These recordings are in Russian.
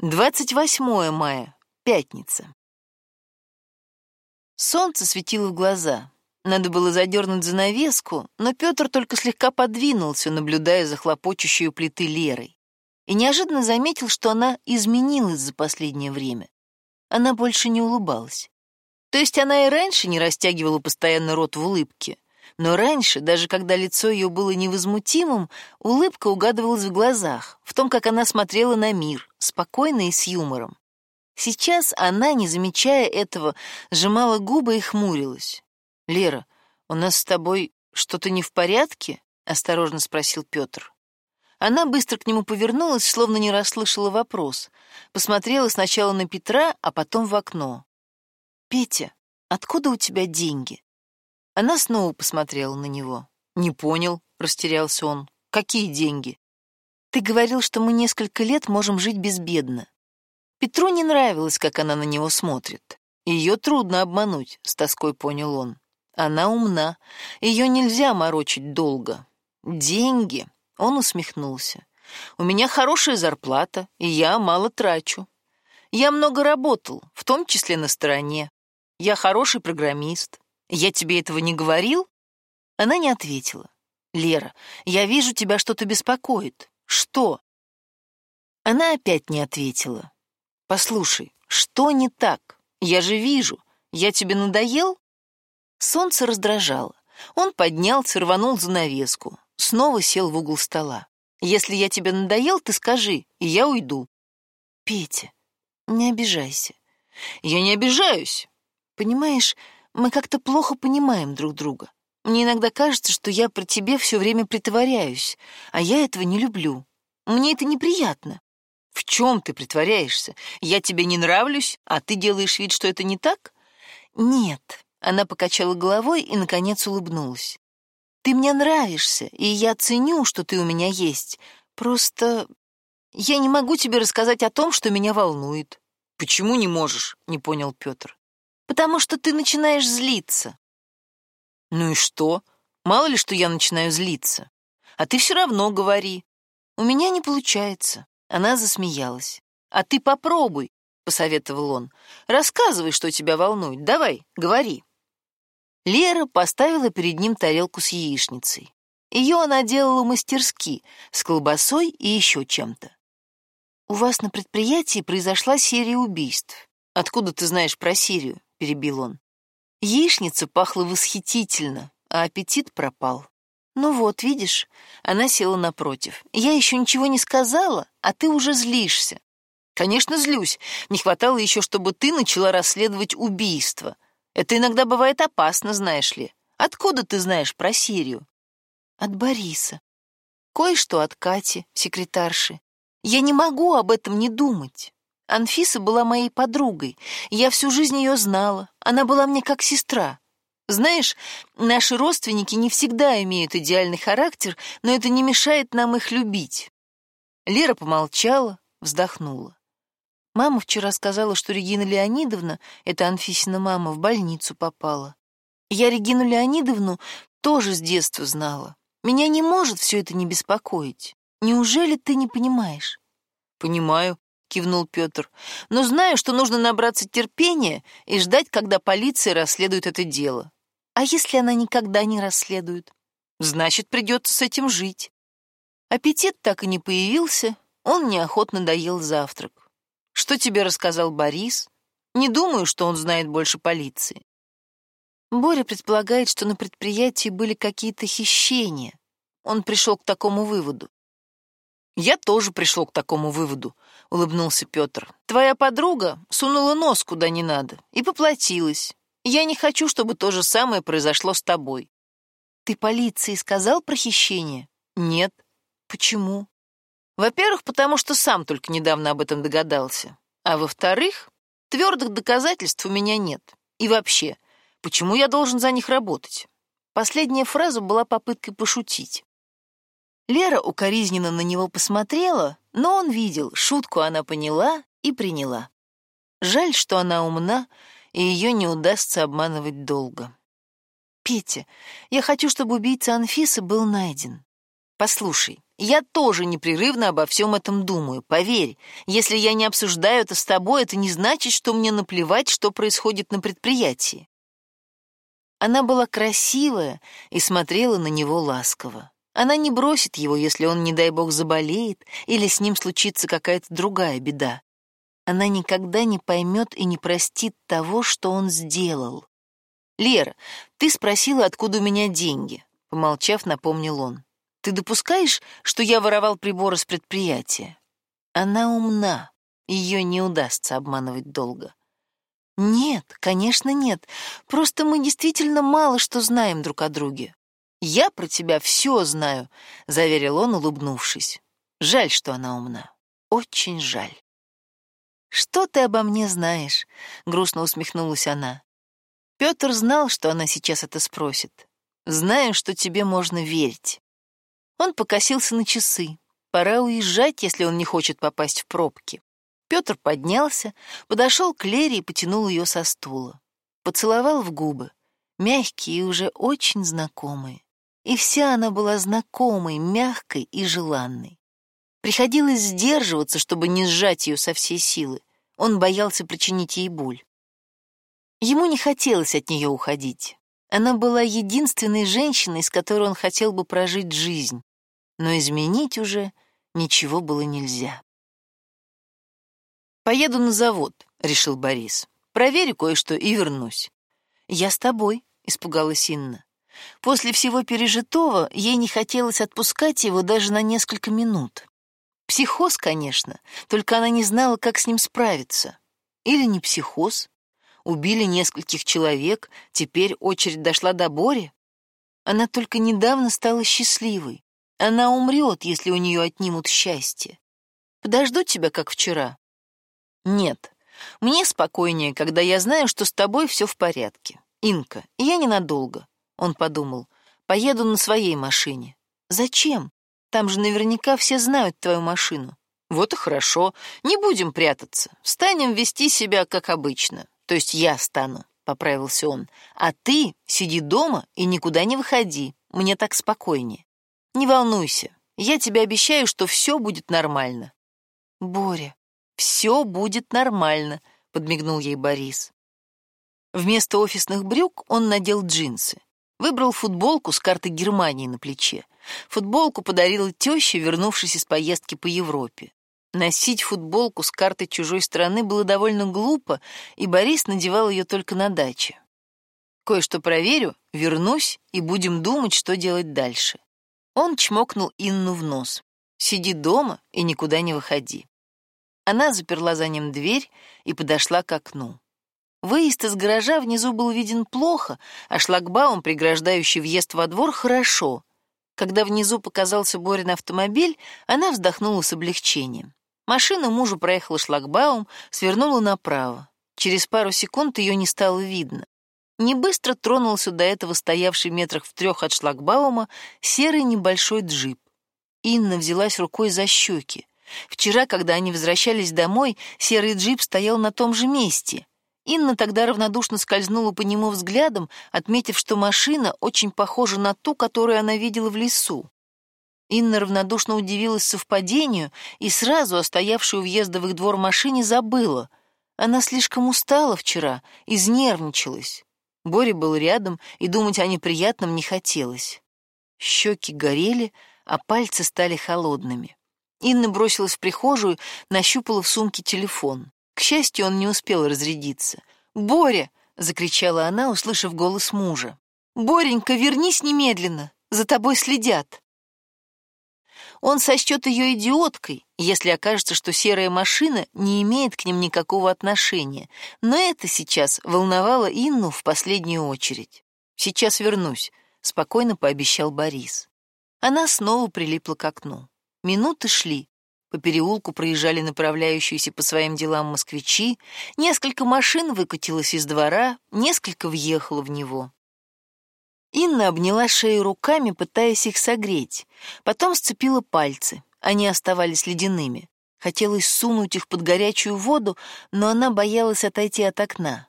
28 мая, пятница. Солнце светило в глаза. Надо было задернуть занавеску, но Петр только слегка подвинулся, наблюдая за хлопочущей плиты Лерой. И неожиданно заметил, что она изменилась за последнее время. Она больше не улыбалась. То есть она и раньше не растягивала постоянно рот в улыбке, но раньше, даже когда лицо ее было невозмутимым, улыбка угадывалась в глазах, в том, как она смотрела на мир, спокойно и с юмором. Сейчас она, не замечая этого, сжимала губы и хмурилась. «Лера, у нас с тобой что-то не в порядке?» — осторожно спросил Петр. Она быстро к нему повернулась, словно не расслышала вопрос. Посмотрела сначала на Петра, а потом в окно. «Петя, откуда у тебя деньги?» Она снова посмотрела на него. «Не понял», — растерялся он. «Какие деньги?» «Ты говорил, что мы несколько лет можем жить безбедно». Петру не нравилось, как она на него смотрит. Ее трудно обмануть, с тоской понял он. Она умна, ее нельзя морочить долго. Деньги, он усмехнулся. У меня хорошая зарплата, и я мало трачу. Я много работал, в том числе на стороне. Я хороший программист. Я тебе этого не говорил?» Она не ответила. «Лера, я вижу, тебя что-то беспокоит. Что?» Она опять не ответила. «Послушай, что не так? Я же вижу. Я тебе надоел?» Солнце раздражало. Он поднялся, рванул занавеску. Снова сел в угол стола. «Если я тебе надоел, ты скажи, и я уйду». «Петя, не обижайся». «Я не обижаюсь». «Понимаешь, мы как-то плохо понимаем друг друга. Мне иногда кажется, что я про тебе все время притворяюсь, а я этого не люблю. Мне это неприятно. В чем ты притворяешься? Я тебе не нравлюсь, а ты делаешь вид, что это не так? Нет. Она покачала головой и, наконец, улыбнулась. Ты мне нравишься, и я ценю, что ты у меня есть. Просто я не могу тебе рассказать о том, что меня волнует. Почему не можешь? Не понял Петр потому что ты начинаешь злиться. Ну и что? Мало ли, что я начинаю злиться. А ты все равно говори. У меня не получается. Она засмеялась. А ты попробуй, посоветовал он. Рассказывай, что тебя волнует. Давай, говори. Лера поставила перед ним тарелку с яичницей. Ее она делала мастерски, с колбасой и еще чем-то. «У вас на предприятии произошла серия убийств. Откуда ты знаешь про Сирию?» — перебил он. Яичница пахла восхитительно, а аппетит пропал. «Ну вот, видишь?» Она села напротив. «Я еще ничего не сказала, а ты уже злишься». «Конечно, злюсь. Не хватало еще, чтобы ты начала расследовать убийство. Это иногда бывает опасно, знаешь ли. Откуда ты знаешь про Сирию?» «От Бориса. Кое-что от Кати, секретарши. Я не могу об этом не думать». Анфиса была моей подругой. Я всю жизнь ее знала. Она была мне как сестра. Знаешь, наши родственники не всегда имеют идеальный характер, но это не мешает нам их любить. Лера помолчала, вздохнула. Мама вчера сказала, что Регина Леонидовна, это Анфисина мама, в больницу попала. Я Регину Леонидовну тоже с детства знала. Меня не может все это не беспокоить. Неужели ты не понимаешь? Понимаю, — кивнул Петр. «Но знаю, что нужно набраться терпения и ждать, когда полиция расследует это дело. А если она никогда не расследует? Значит, придется с этим жить». Аппетит так и не появился, он неохотно доел завтрак. «Что тебе рассказал Борис? Не думаю, что он знает больше полиции». Боря предполагает, что на предприятии были какие-то хищения. Он пришел к такому выводу. Я тоже пришел к такому выводу, улыбнулся Петр. Твоя подруга сунула нос куда не надо и поплатилась. Я не хочу, чтобы то же самое произошло с тобой. Ты полиции сказал про хищение? Нет. Почему? Во-первых, потому что сам только недавно об этом догадался. А во-вторых, твердых доказательств у меня нет. И вообще, почему я должен за них работать? Последняя фраза была попыткой пошутить. Лера укоризненно на него посмотрела, но он видел, шутку она поняла и приняла. Жаль, что она умна, и ее не удастся обманывать долго. «Петя, я хочу, чтобы убийца Анфисы был найден. Послушай, Я тоже непрерывно обо всем этом думаю, поверь. Если я не обсуждаю это с тобой, это не значит, что мне наплевать, что происходит на предприятии. Она была красивая и смотрела на него ласково. Она не бросит его, если он, не дай бог, заболеет или с ним случится какая-то другая беда. Она никогда не поймет и не простит того, что он сделал. «Лера, ты спросила, откуда у меня деньги», — помолчав, напомнил он. Ты допускаешь, что я воровал приборы с предприятия? Она умна, ее не удастся обманывать долго. Нет, конечно, нет. Просто мы действительно мало что знаем друг о друге. Я про тебя все знаю, заверил он, улыбнувшись. Жаль, что она умна. Очень жаль. Что ты обо мне знаешь? грустно усмехнулась она. Петр знал, что она сейчас это спросит. Знаю, что тебе можно верить. Он покосился на часы. Пора уезжать, если он не хочет попасть в пробки. Петр поднялся, подошел к Лере и потянул ее со стула. Поцеловал в губы, мягкие и уже очень знакомые. И вся она была знакомой, мягкой и желанной. Приходилось сдерживаться, чтобы не сжать ее со всей силы. Он боялся причинить ей боль. Ему не хотелось от нее уходить. Она была единственной женщиной, с которой он хотел бы прожить жизнь, но изменить уже ничего было нельзя. «Поеду на завод», — решил Борис. «Проверю кое-что и вернусь». «Я с тобой», — испугалась Инна. После всего пережитого ей не хотелось отпускать его даже на несколько минут. Психоз, конечно, только она не знала, как с ним справиться. Или не психоз, убили нескольких человек, теперь очередь дошла до Бори. Она только недавно стала счастливой. Она умрет, если у нее отнимут счастье. Подожду тебя, как вчера. Нет, мне спокойнее, когда я знаю, что с тобой все в порядке. Инка, я ненадолго. Он подумал, поеду на своей машине. Зачем? Там же наверняка все знают твою машину. Вот и хорошо, не будем прятаться. Станем вести себя как обычно. То есть я стану, поправился он. А ты сиди дома и никуда не выходи. Мне так спокойнее. Не волнуйся. Я тебе обещаю, что все будет нормально. Боря, все будет нормально, подмигнул ей Борис. Вместо офисных брюк он надел джинсы. Выбрал футболку с картой Германии на плече. Футболку подарила теща, вернувшись из поездки по Европе. Носить футболку с картой чужой страны было довольно глупо, и Борис надевал ее только на даче. Кое-что проверю, вернусь и будем думать, что делать дальше. Он чмокнул Инну в нос. «Сиди дома и никуда не выходи». Она заперла за ним дверь и подошла к окну. Выезд из гаража внизу был виден плохо, а шлагбаум, преграждающий въезд во двор, хорошо. Когда внизу показался Борин автомобиль, она вздохнула с облегчением. Машина мужа проехала шлагбаум, свернула направо. Через пару секунд ее не стало видно. Не быстро тронулся до этого стоявший метрах в трех от шлагбаума серый небольшой джип. Инна взялась рукой за щеки. Вчера, когда они возвращались домой, серый джип стоял на том же месте. Инна тогда равнодушно скользнула по нему взглядом, отметив, что машина очень похожа на ту, которую она видела в лесу. Инна равнодушно удивилась совпадению и сразу о стоявшей у въезда в их двор машине забыла. Она слишком устала вчера, изнервничалась. Боря был рядом, и думать о неприятном не хотелось. Щеки горели, а пальцы стали холодными. Инна бросилась в прихожую, нащупала в сумке телефон. К счастью, он не успел разрядиться. «Боря!» — закричала она, услышав голос мужа. «Боренька, вернись немедленно! За тобой следят!» Он сочтет ее идиоткой, если окажется, что серая машина не имеет к ним никакого отношения, но это сейчас волновало Инну в последнюю очередь. «Сейчас вернусь», — спокойно пообещал Борис. Она снова прилипла к окну. Минуты шли. По переулку проезжали направляющиеся по своим делам москвичи, несколько машин выкатилось из двора, несколько въехало в него. Инна обняла шею руками, пытаясь их согреть. Потом сцепила пальцы. Они оставались ледяными. Хотелось сунуть их под горячую воду, но она боялась отойти от окна.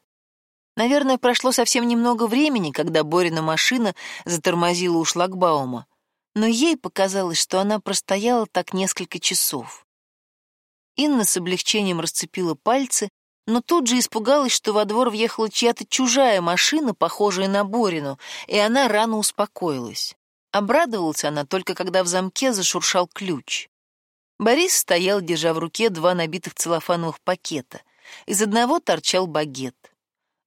Наверное, прошло совсем немного времени, когда Борина машина затормозила у шлагбаума. Но ей показалось, что она простояла так несколько часов. Инна с облегчением расцепила пальцы, но тут же испугалась, что во двор въехала чья-то чужая машина, похожая на Борину, и она рано успокоилась. Обрадовалась она только, когда в замке зашуршал ключ. Борис стоял, держа в руке два набитых целлофановых пакета. Из одного торчал багет.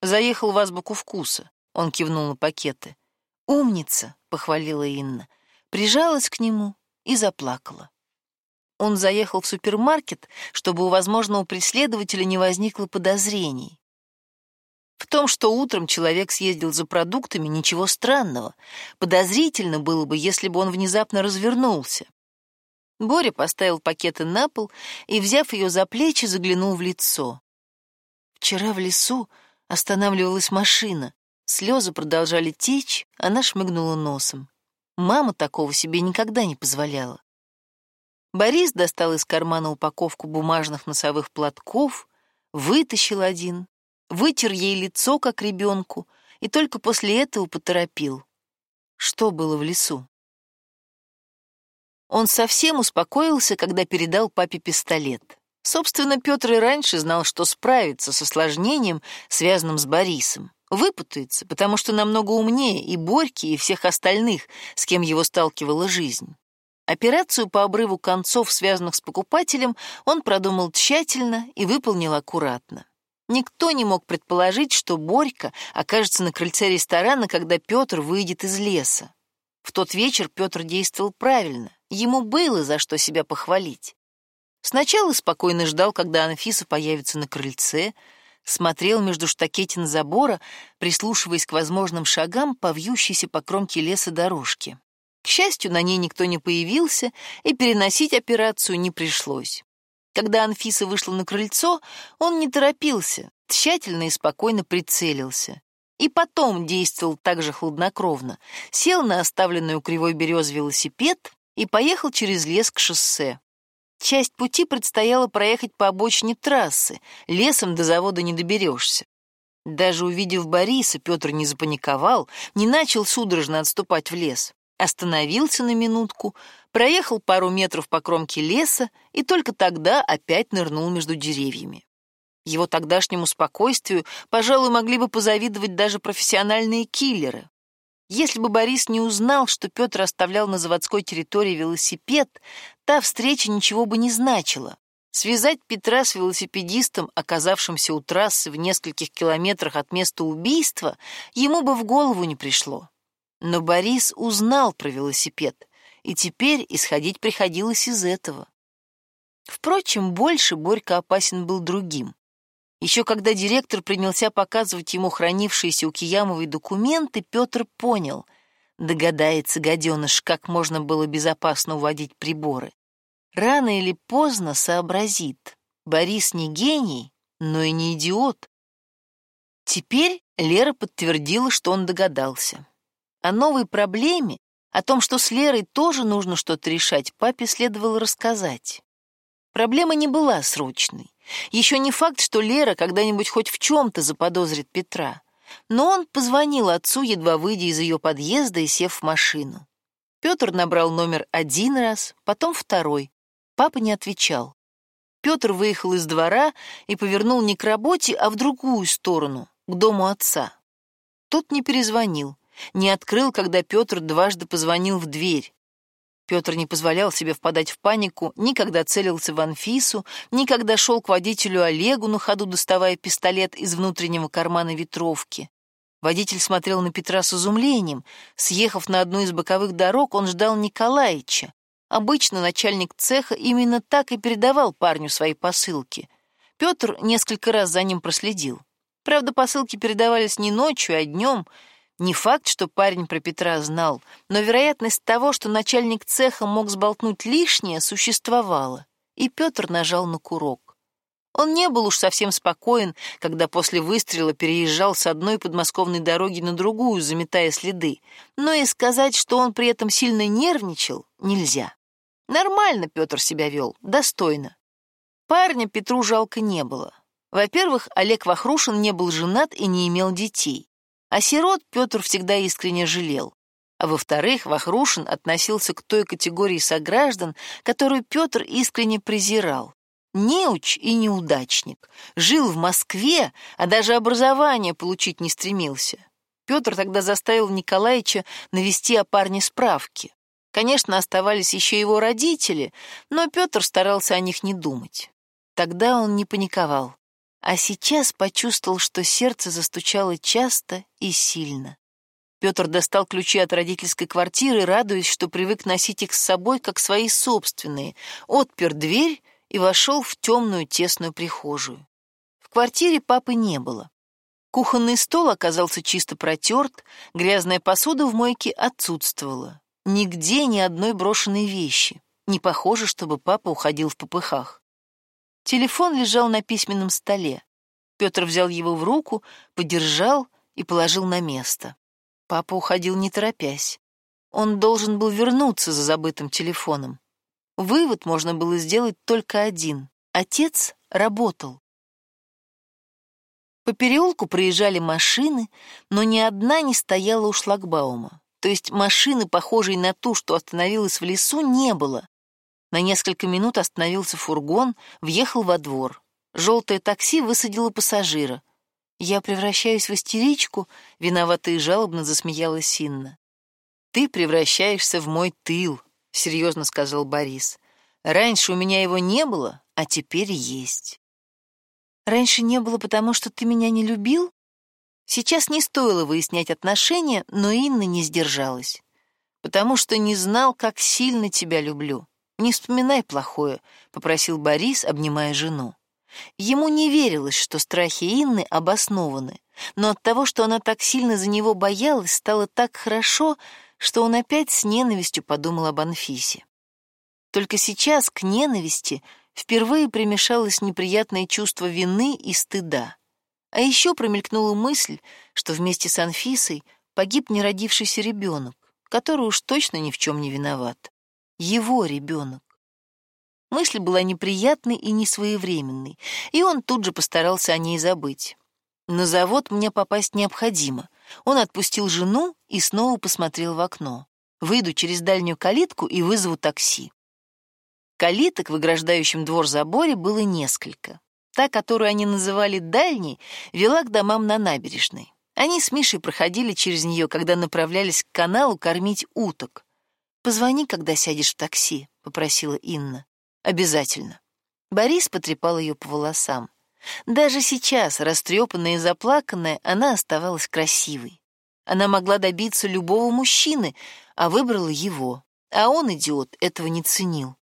«Заехал в азбуку вкуса», — он кивнул на пакеты. «Умница», — похвалила Инна. Прижалась к нему и заплакала он заехал в супермаркет, чтобы у возможного преследователя не возникло подозрений. В том, что утром человек съездил за продуктами, ничего странного. Подозрительно было бы, если бы он внезапно развернулся. Боря поставил пакеты на пол и, взяв ее за плечи, заглянул в лицо. Вчера в лесу останавливалась машина. Слезы продолжали течь, она шмыгнула носом. Мама такого себе никогда не позволяла. Борис достал из кармана упаковку бумажных носовых платков, вытащил один, вытер ей лицо, как ребенку, и только после этого поторопил. Что было в лесу? Он совсем успокоился, когда передал папе пистолет. Собственно, Петр и раньше знал, что справится с осложнением, связанным с Борисом. Выпутается, потому что намного умнее и Борьки, и всех остальных, с кем его сталкивала жизнь. Операцию по обрыву концов, связанных с покупателем, он продумал тщательно и выполнил аккуратно. Никто не мог предположить, что Борька окажется на крыльце ресторана, когда Петр выйдет из леса. В тот вечер Петр действовал правильно, ему было за что себя похвалить. Сначала спокойно ждал, когда Анфиса появится на крыльце, смотрел между штакетин забора, прислушиваясь к возможным шагам по вьющейся по кромке леса дорожке. К счастью, на ней никто не появился, и переносить операцию не пришлось. Когда Анфиса вышла на крыльцо, он не торопился, тщательно и спокойно прицелился. И потом действовал так же хладнокровно. Сел на оставленный у кривой берез велосипед и поехал через лес к шоссе. Часть пути предстояло проехать по обочине трассы, лесом до завода не доберешься. Даже увидев Бориса, Петр не запаниковал, не начал судорожно отступать в лес остановился на минутку, проехал пару метров по кромке леса и только тогда опять нырнул между деревьями. Его тогдашнему спокойствию, пожалуй, могли бы позавидовать даже профессиональные киллеры. Если бы Борис не узнал, что Петр оставлял на заводской территории велосипед, та встреча ничего бы не значила. Связать Петра с велосипедистом, оказавшимся у трассы в нескольких километрах от места убийства, ему бы в голову не пришло. Но Борис узнал про велосипед, и теперь исходить приходилось из этого. Впрочем, больше Борька опасен был другим. Еще когда директор принялся показывать ему хранившиеся у Киямовой документы, Петр понял, догадается гаденыш, как можно было безопасно уводить приборы. Рано или поздно сообразит. Борис не гений, но и не идиот. Теперь Лера подтвердила, что он догадался. О новой проблеме, о том, что с Лерой тоже нужно что-то решать, папе следовало рассказать. Проблема не была срочной. Еще не факт, что Лера когда-нибудь хоть в чем-то заподозрит Петра. Но он позвонил отцу, едва выйдя из ее подъезда и сев в машину. Петр набрал номер один раз, потом второй. Папа не отвечал. Петр выехал из двора и повернул не к работе, а в другую сторону, к дому отца. Тот не перезвонил не открыл, когда Петр дважды позвонил в дверь. Петр не позволял себе впадать в панику, никогда целился в Анфису, никогда шел к водителю Олегу на ходу, доставая пистолет из внутреннего кармана ветровки. Водитель смотрел на Петра с изумлением. Съехав на одну из боковых дорог, он ждал Николаевича. Обычно начальник цеха именно так и передавал парню свои посылки. Петр несколько раз за ним проследил. Правда, посылки передавались не ночью, а днем — не факт, что парень про Петра знал, но вероятность того, что начальник цеха мог сболтнуть лишнее, существовала, и Петр нажал на курок. Он не был уж совсем спокоен, когда после выстрела переезжал с одной подмосковной дороги на другую, заметая следы, но и сказать, что он при этом сильно нервничал, нельзя. Нормально Петр себя вел, достойно. Парня Петру жалко не было. Во-первых, Олег Вахрушин не был женат и не имел детей. А сирот Петр всегда искренне жалел. а во-вторых, Вахрушин относился к той категории сограждан, которую Петр искренне презирал. Неуч и неудачник. Жил в Москве, а даже образование получить не стремился. Петр тогда заставил Николаевича навести о парне справки. Конечно, оставались еще его родители, но Петр старался о них не думать. Тогда он не паниковал, а сейчас почувствовал, что сердце застучало часто и сильно. Петр достал ключи от родительской квартиры, радуясь, что привык носить их с собой, как свои собственные, отпер дверь и вошел в темную тесную прихожую. В квартире папы не было. Кухонный стол оказался чисто протерт, грязная посуда в мойке отсутствовала. Нигде ни одной брошенной вещи. Не похоже, чтобы папа уходил в попыхах. Телефон лежал на письменном столе. Петр взял его в руку, подержал и положил на место. Папа уходил не торопясь. Он должен был вернуться за забытым телефоном. Вывод можно было сделать только один. Отец работал. По переулку проезжали машины, но ни одна не стояла у шлагбаума. То есть машины, похожей на ту, что остановилась в лесу, не было. На несколько минут остановился фургон, въехал во двор. Желтое такси высадило пассажира. Я превращаюсь в истеричку, виновато и жалобно засмеялась Синна. Ты превращаешься в мой тыл, серьезно сказал Борис. Раньше у меня его не было, а теперь есть. Раньше не было, потому что ты меня не любил? Сейчас не стоило выяснять отношения, но Инна не сдержалась. Потому что не знал, как сильно тебя люблю. Не вспоминай плохое, попросил Борис, обнимая жену. Ему не верилось, что страхи Инны обоснованы, но от того, что она так сильно за него боялась, стало так хорошо, что он опять с ненавистью подумал об Анфисе. Только сейчас к ненависти впервые примешалось неприятное чувство вины и стыда. А еще промелькнула мысль, что вместе с Анфисой погиб неродившийся ребенок, который уж точно ни в чем не виноват. Его ребенок. Мысль была неприятной и несвоевременной, и он тут же постарался о ней забыть. На завод мне попасть необходимо. Он отпустил жену и снова посмотрел в окно. Выйду через дальнюю калитку и вызову такси. Калиток в ограждающем двор заборе было несколько. Та, которую они называли дальней, вела к домам на набережной. Они с Мишей проходили через нее, когда направлялись к каналу кормить уток. «Позвони, когда сядешь в такси», — попросила Инна. Обязательно. Борис потрепал ее по волосам. Даже сейчас, растрепанная и заплаканная, она оставалась красивой. Она могла добиться любого мужчины, а выбрала его. А он, идиот, этого не ценил.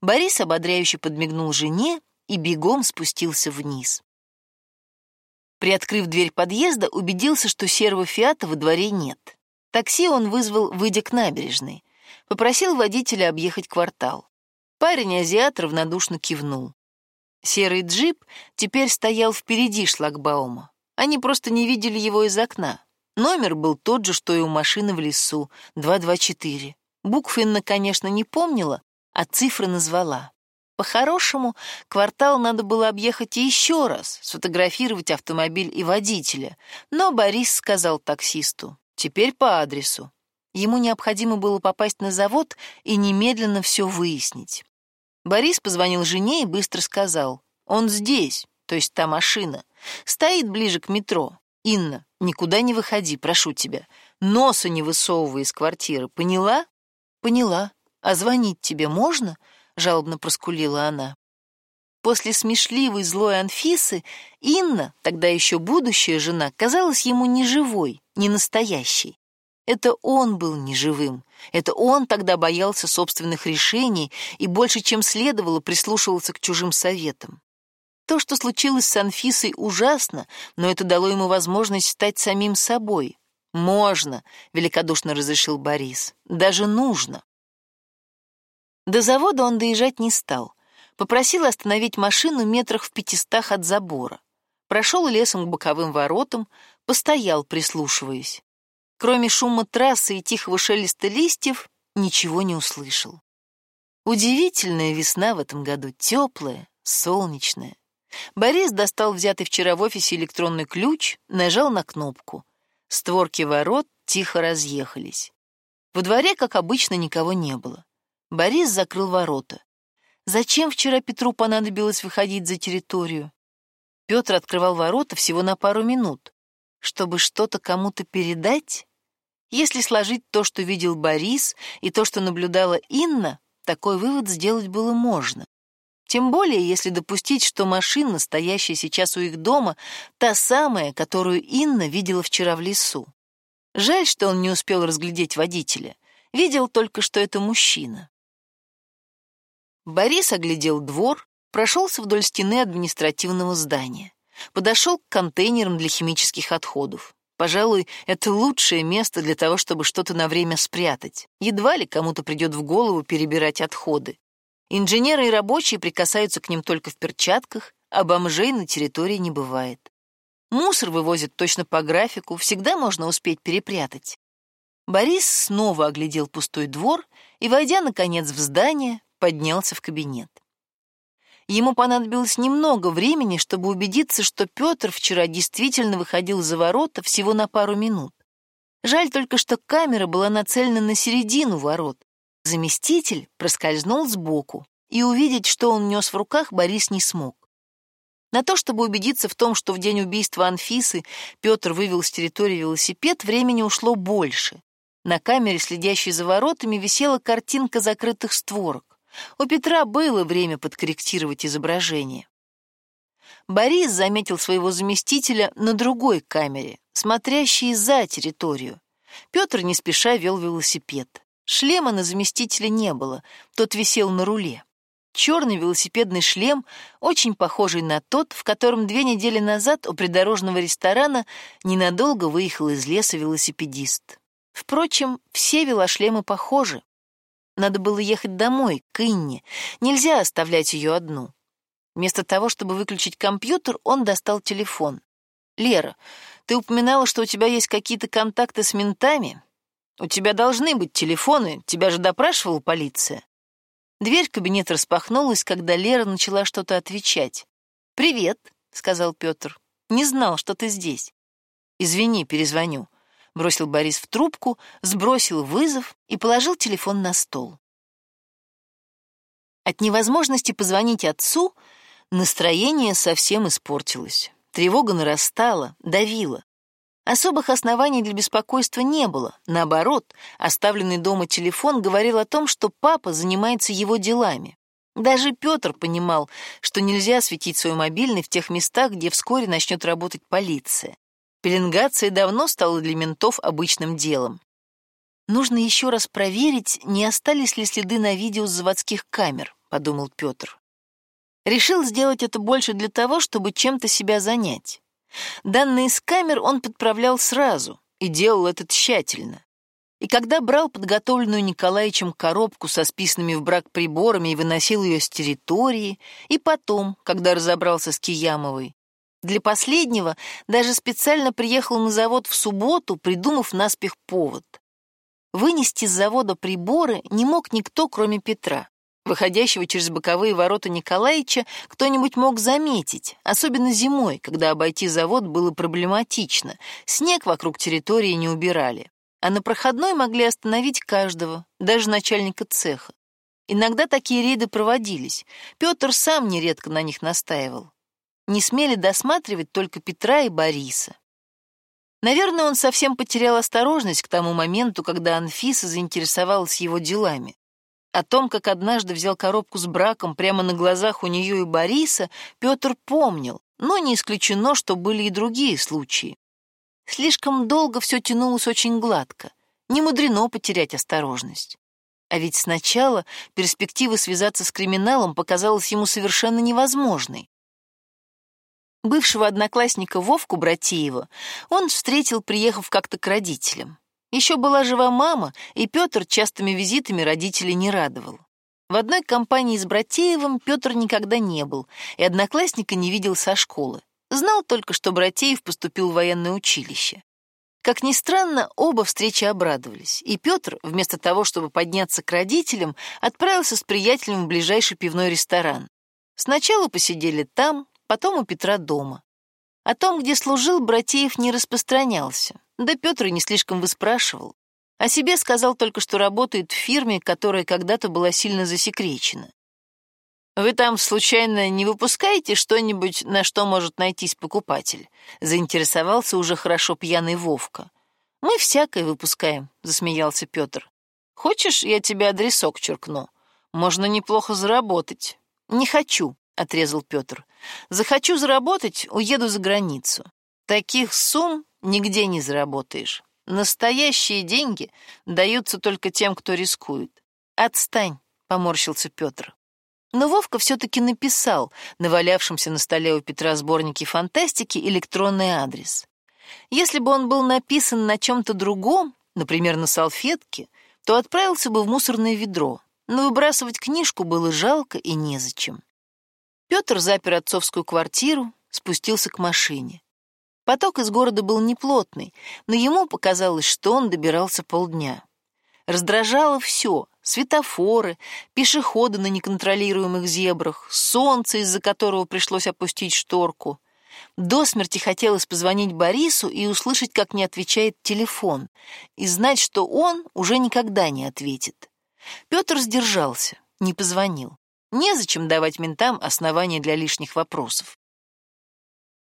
Борис ободряюще подмигнул жене и бегом спустился вниз. Приоткрыв дверь подъезда, убедился, что серого «Фиата» во дворе нет. Такси он вызвал, выйдя к набережной. Попросил водителя объехать квартал. Парень-азиат равнодушно кивнул. Серый джип теперь стоял впереди шлагбаума. Они просто не видели его из окна. Номер был тот же, что и у машины в лесу, 224. Букв Инна, конечно, не помнила, а цифры назвала. По-хорошему, квартал надо было объехать еще раз, сфотографировать автомобиль и водителя. Но Борис сказал таксисту, теперь по адресу. Ему необходимо было попасть на завод и немедленно все выяснить. Борис позвонил жене и быстро сказал. «Он здесь, то есть та машина. Стоит ближе к метро. Инна, никуда не выходи, прошу тебя. Носа не высовывай из квартиры, поняла?» «Поняла. А звонить тебе можно?» — жалобно проскулила она. После смешливой злой Анфисы Инна, тогда еще будущая жена, казалась ему не живой, не настоящей. Это он был неживым. Это он тогда боялся собственных решений и больше, чем следовало, прислушивался к чужим советам. То, что случилось с Анфисой, ужасно, но это дало ему возможность стать самим собой. «Можно», — великодушно разрешил Борис. «Даже нужно». До завода он доезжать не стал. Попросил остановить машину метрах в пятистах от забора. Прошел лесом к боковым воротам, постоял, прислушиваясь. Кроме шума трассы и тихого шелеста листьев, ничего не услышал. Удивительная весна в этом году, теплая, солнечная. Борис достал взятый вчера в офисе электронный ключ, нажал на кнопку. Створки ворот тихо разъехались. Во дворе, как обычно, никого не было. Борис закрыл ворота. Зачем вчера Петру понадобилось выходить за территорию? Петр открывал ворота всего на пару минут. Чтобы что-то кому-то передать? Если сложить то, что видел Борис, и то, что наблюдала Инна, такой вывод сделать было можно. Тем более, если допустить, что машина, стоящая сейчас у их дома, та самая, которую Инна видела вчера в лесу. Жаль, что он не успел разглядеть водителя. Видел только, что это мужчина. Борис оглядел двор, прошелся вдоль стены административного здания, подошел к контейнерам для химических отходов. Пожалуй, это лучшее место для того, чтобы что-то на время спрятать. Едва ли кому-то придет в голову перебирать отходы. Инженеры и рабочие прикасаются к ним только в перчатках, а бомжей на территории не бывает. Мусор вывозят точно по графику, всегда можно успеть перепрятать. Борис снова оглядел пустой двор и, войдя, наконец, в здание, поднялся в кабинет. Ему понадобилось немного времени, чтобы убедиться, что Петр вчера действительно выходил за ворота всего на пару минут. Жаль только, что камера была нацелена на середину ворот. Заместитель проскользнул сбоку, и увидеть, что он нес в руках, Борис не смог. На то, чтобы убедиться в том, что в день убийства Анфисы Петр вывел с территории велосипед, времени ушло больше. На камере, следящей за воротами, висела картинка закрытых створок. У Петра было время подкорректировать изображение. Борис заметил своего заместителя на другой камере, смотрящей за территорию. Петр не спеша вел велосипед. Шлема на заместителя не было, тот висел на руле. Черный велосипедный шлем, очень похожий на тот, в котором две недели назад у придорожного ресторана ненадолго выехал из леса велосипедист. Впрочем, все велошлемы похожи. Надо было ехать домой, к Инне. Нельзя оставлять ее одну. Вместо того, чтобы выключить компьютер, он достал телефон. «Лера, ты упоминала, что у тебя есть какие-то контакты с ментами? У тебя должны быть телефоны, тебя же допрашивала полиция». Дверь в кабинет распахнулась, когда Лера начала что-то отвечать. «Привет», — сказал Петр. «Не знал, что ты здесь». «Извини, перезвоню бросил Борис в трубку, сбросил вызов и положил телефон на стол. От невозможности позвонить отцу настроение совсем испортилось. Тревога нарастала, давила. Особых оснований для беспокойства не было. Наоборот, оставленный дома телефон говорил о том, что папа занимается его делами. Даже Петр понимал, что нельзя светить свой мобильный в тех местах, где вскоре начнет работать полиция. Пеленгация давно стала для ментов обычным делом. Нужно еще раз проверить, не остались ли следы на видео с заводских камер, подумал Петр. Решил сделать это больше для того, чтобы чем-то себя занять. Данные с камер он подправлял сразу и делал это тщательно. И когда брал подготовленную Николаевичем коробку со списанными в брак приборами и выносил ее с территории, и потом, когда разобрался с Киямовой, для последнего даже специально приехал на завод в субботу, придумав наспех повод. Вынести с завода приборы не мог никто, кроме Петра. Выходящего через боковые ворота Николаевича кто-нибудь мог заметить, особенно зимой, когда обойти завод было проблематично, снег вокруг территории не убирали. А на проходной могли остановить каждого, даже начальника цеха. Иногда такие рейды проводились. Петр сам нередко на них настаивал не смели досматривать только Петра и Бориса. Наверное, он совсем потерял осторожность к тому моменту, когда Анфиса заинтересовалась его делами. О том, как однажды взял коробку с браком прямо на глазах у нее и Бориса, Петр помнил, но не исключено, что были и другие случаи. Слишком долго все тянулось очень гладко. Не мудрено потерять осторожность. А ведь сначала перспектива связаться с криминалом показалась ему совершенно невозможной. Бывшего одноклассника Вовку Братеева он встретил, приехав как-то к родителям. Еще была жива мама, и Петр частыми визитами родителей не радовал. В одной компании с Братеевым Петр никогда не был, и одноклассника не видел со школы. Знал только, что Братеев поступил в военное училище. Как ни странно, оба встречи обрадовались, и Петр, вместо того, чтобы подняться к родителям, отправился с приятелем в ближайший пивной ресторан. Сначала посидели там, потом у Петра дома. О том, где служил, Братеев не распространялся, да Петр и не слишком выспрашивал. О себе сказал только, что работает в фирме, которая когда-то была сильно засекречена. «Вы там, случайно, не выпускаете что-нибудь, на что может найтись покупатель?» — заинтересовался уже хорошо пьяный Вовка. «Мы всякое выпускаем», — засмеялся Петр. «Хочешь, я тебе адресок черкну? Можно неплохо заработать». «Не хочу», — отрезал Петр. «Захочу заработать, уеду за границу. Таких сумм нигде не заработаешь. Настоящие деньги даются только тем, кто рискует. Отстань, поморщился Петр. Но Вовка все-таки написал на валявшемся на столе у Петра сборнике фантастики электронный адрес. Если бы он был написан на чем-то другом, например, на салфетке, то отправился бы в мусорное ведро, но выбрасывать книжку было жалко и незачем. Петр запер отцовскую квартиру, спустился к машине. Поток из города был неплотный, но ему показалось, что он добирался полдня. Раздражало все — светофоры, пешеходы на неконтролируемых зебрах, солнце, из-за которого пришлось опустить шторку. До смерти хотелось позвонить Борису и услышать, как не отвечает телефон, и знать, что он уже никогда не ответит. Петр сдержался, не позвонил. Незачем давать ментам основания для лишних вопросов.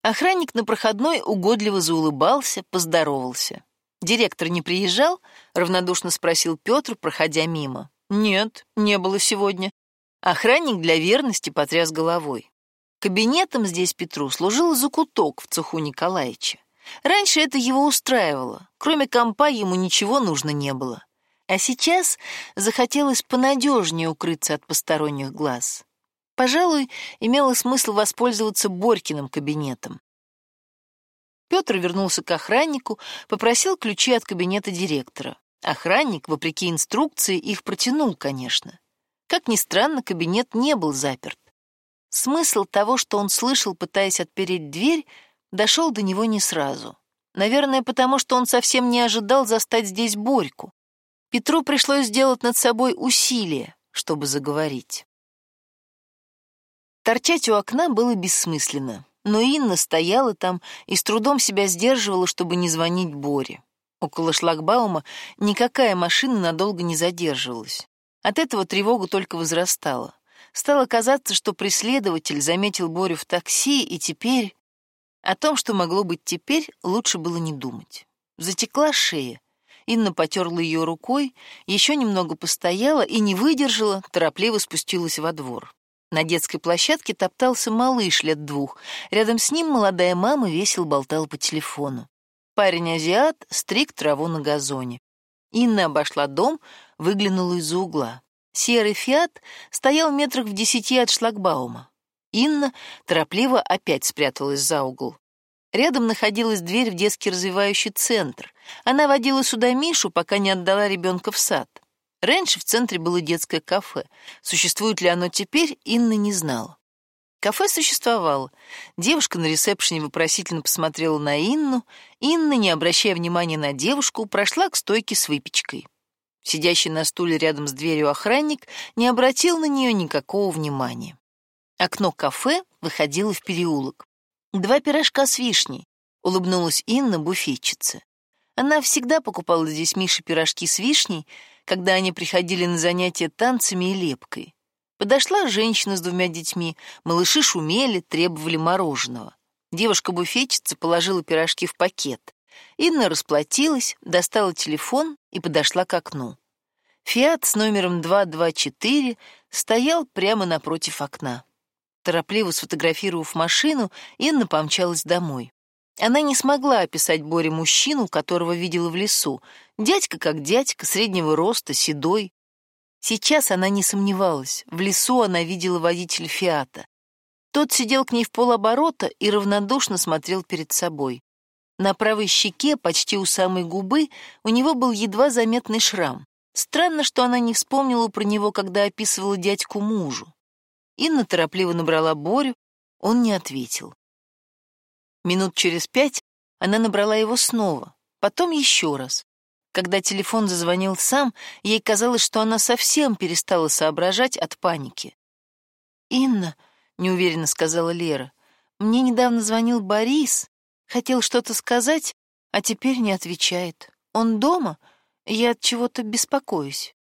Охранник на проходной угодливо заулыбался, поздоровался. «Директор не приезжал?» — равнодушно спросил Петр, проходя мимо. «Нет, не было сегодня». Охранник для верности потряс головой. Кабинетом здесь Петру служил закуток в цеху Николаевича. Раньше это его устраивало. Кроме компа ему ничего нужно не было. А сейчас захотелось понадежнее укрыться от посторонних глаз. Пожалуй, имело смысл воспользоваться Борькиным кабинетом. Петр вернулся к охраннику, попросил ключи от кабинета директора. Охранник, вопреки инструкции, их протянул, конечно. Как ни странно, кабинет не был заперт. Смысл того, что он слышал, пытаясь отпереть дверь, дошел до него не сразу. Наверное, потому что он совсем не ожидал застать здесь Борьку. Петру пришлось сделать над собой усилие, чтобы заговорить. Торчать у окна было бессмысленно, но Инна стояла там и с трудом себя сдерживала, чтобы не звонить Боре. Около шлагбаума никакая машина надолго не задерживалась. От этого тревога только возрастала. Стало казаться, что преследователь заметил Борю в такси, и теперь... О том, что могло быть теперь, лучше было не думать. Затекла шея. Инна потерла ее рукой, еще немного постояла и не выдержала, торопливо спустилась во двор. На детской площадке топтался малыш лет двух. Рядом с ним молодая мама весело болтала по телефону. Парень-азиат стриг траву на газоне. Инна обошла дом, выглянула из-за угла. Серый «Фиат» стоял метрах в десяти от шлагбаума. Инна торопливо опять спряталась за угол. Рядом находилась дверь в детский развивающий центр. Она водила сюда Мишу, пока не отдала ребенка в сад. Раньше в центре было детское кафе. Существует ли оно теперь, Инна не знала. Кафе существовало. Девушка на ресепшене вопросительно посмотрела на Инну. Инна, не обращая внимания на девушку, прошла к стойке с выпечкой. Сидящий на стуле рядом с дверью охранник не обратил на нее никакого внимания. Окно кафе выходило в переулок. «Два пирожка с вишней», — улыбнулась Инна буфетчице. Она всегда покупала здесь Мише пирожки с вишней, когда они приходили на занятия танцами и лепкой. Подошла женщина с двумя детьми, малыши шумели, требовали мороженого. Девушка-буфетчица положила пирожки в пакет. Инна расплатилась, достала телефон и подошла к окну. «Фиат» с номером 224 стоял прямо напротив окна. Торопливо сфотографировав машину, Инна помчалась домой. Она не смогла описать Боре мужчину, которого видела в лесу. Дядька как дядька, среднего роста, седой. Сейчас она не сомневалась. В лесу она видела водителя «Фиата». Тот сидел к ней в полоборота и равнодушно смотрел перед собой. На правой щеке, почти у самой губы, у него был едва заметный шрам. Странно, что она не вспомнила про него, когда описывала дядьку мужу. Инна торопливо набрала Борю, он не ответил. Минут через пять она набрала его снова, потом еще раз. Когда телефон зазвонил сам, ей казалось, что она совсем перестала соображать от паники. «Инна», — неуверенно сказала Лера, — «мне недавно звонил Борис, хотел что-то сказать, а теперь не отвечает. Он дома? Я от чего-то беспокоюсь.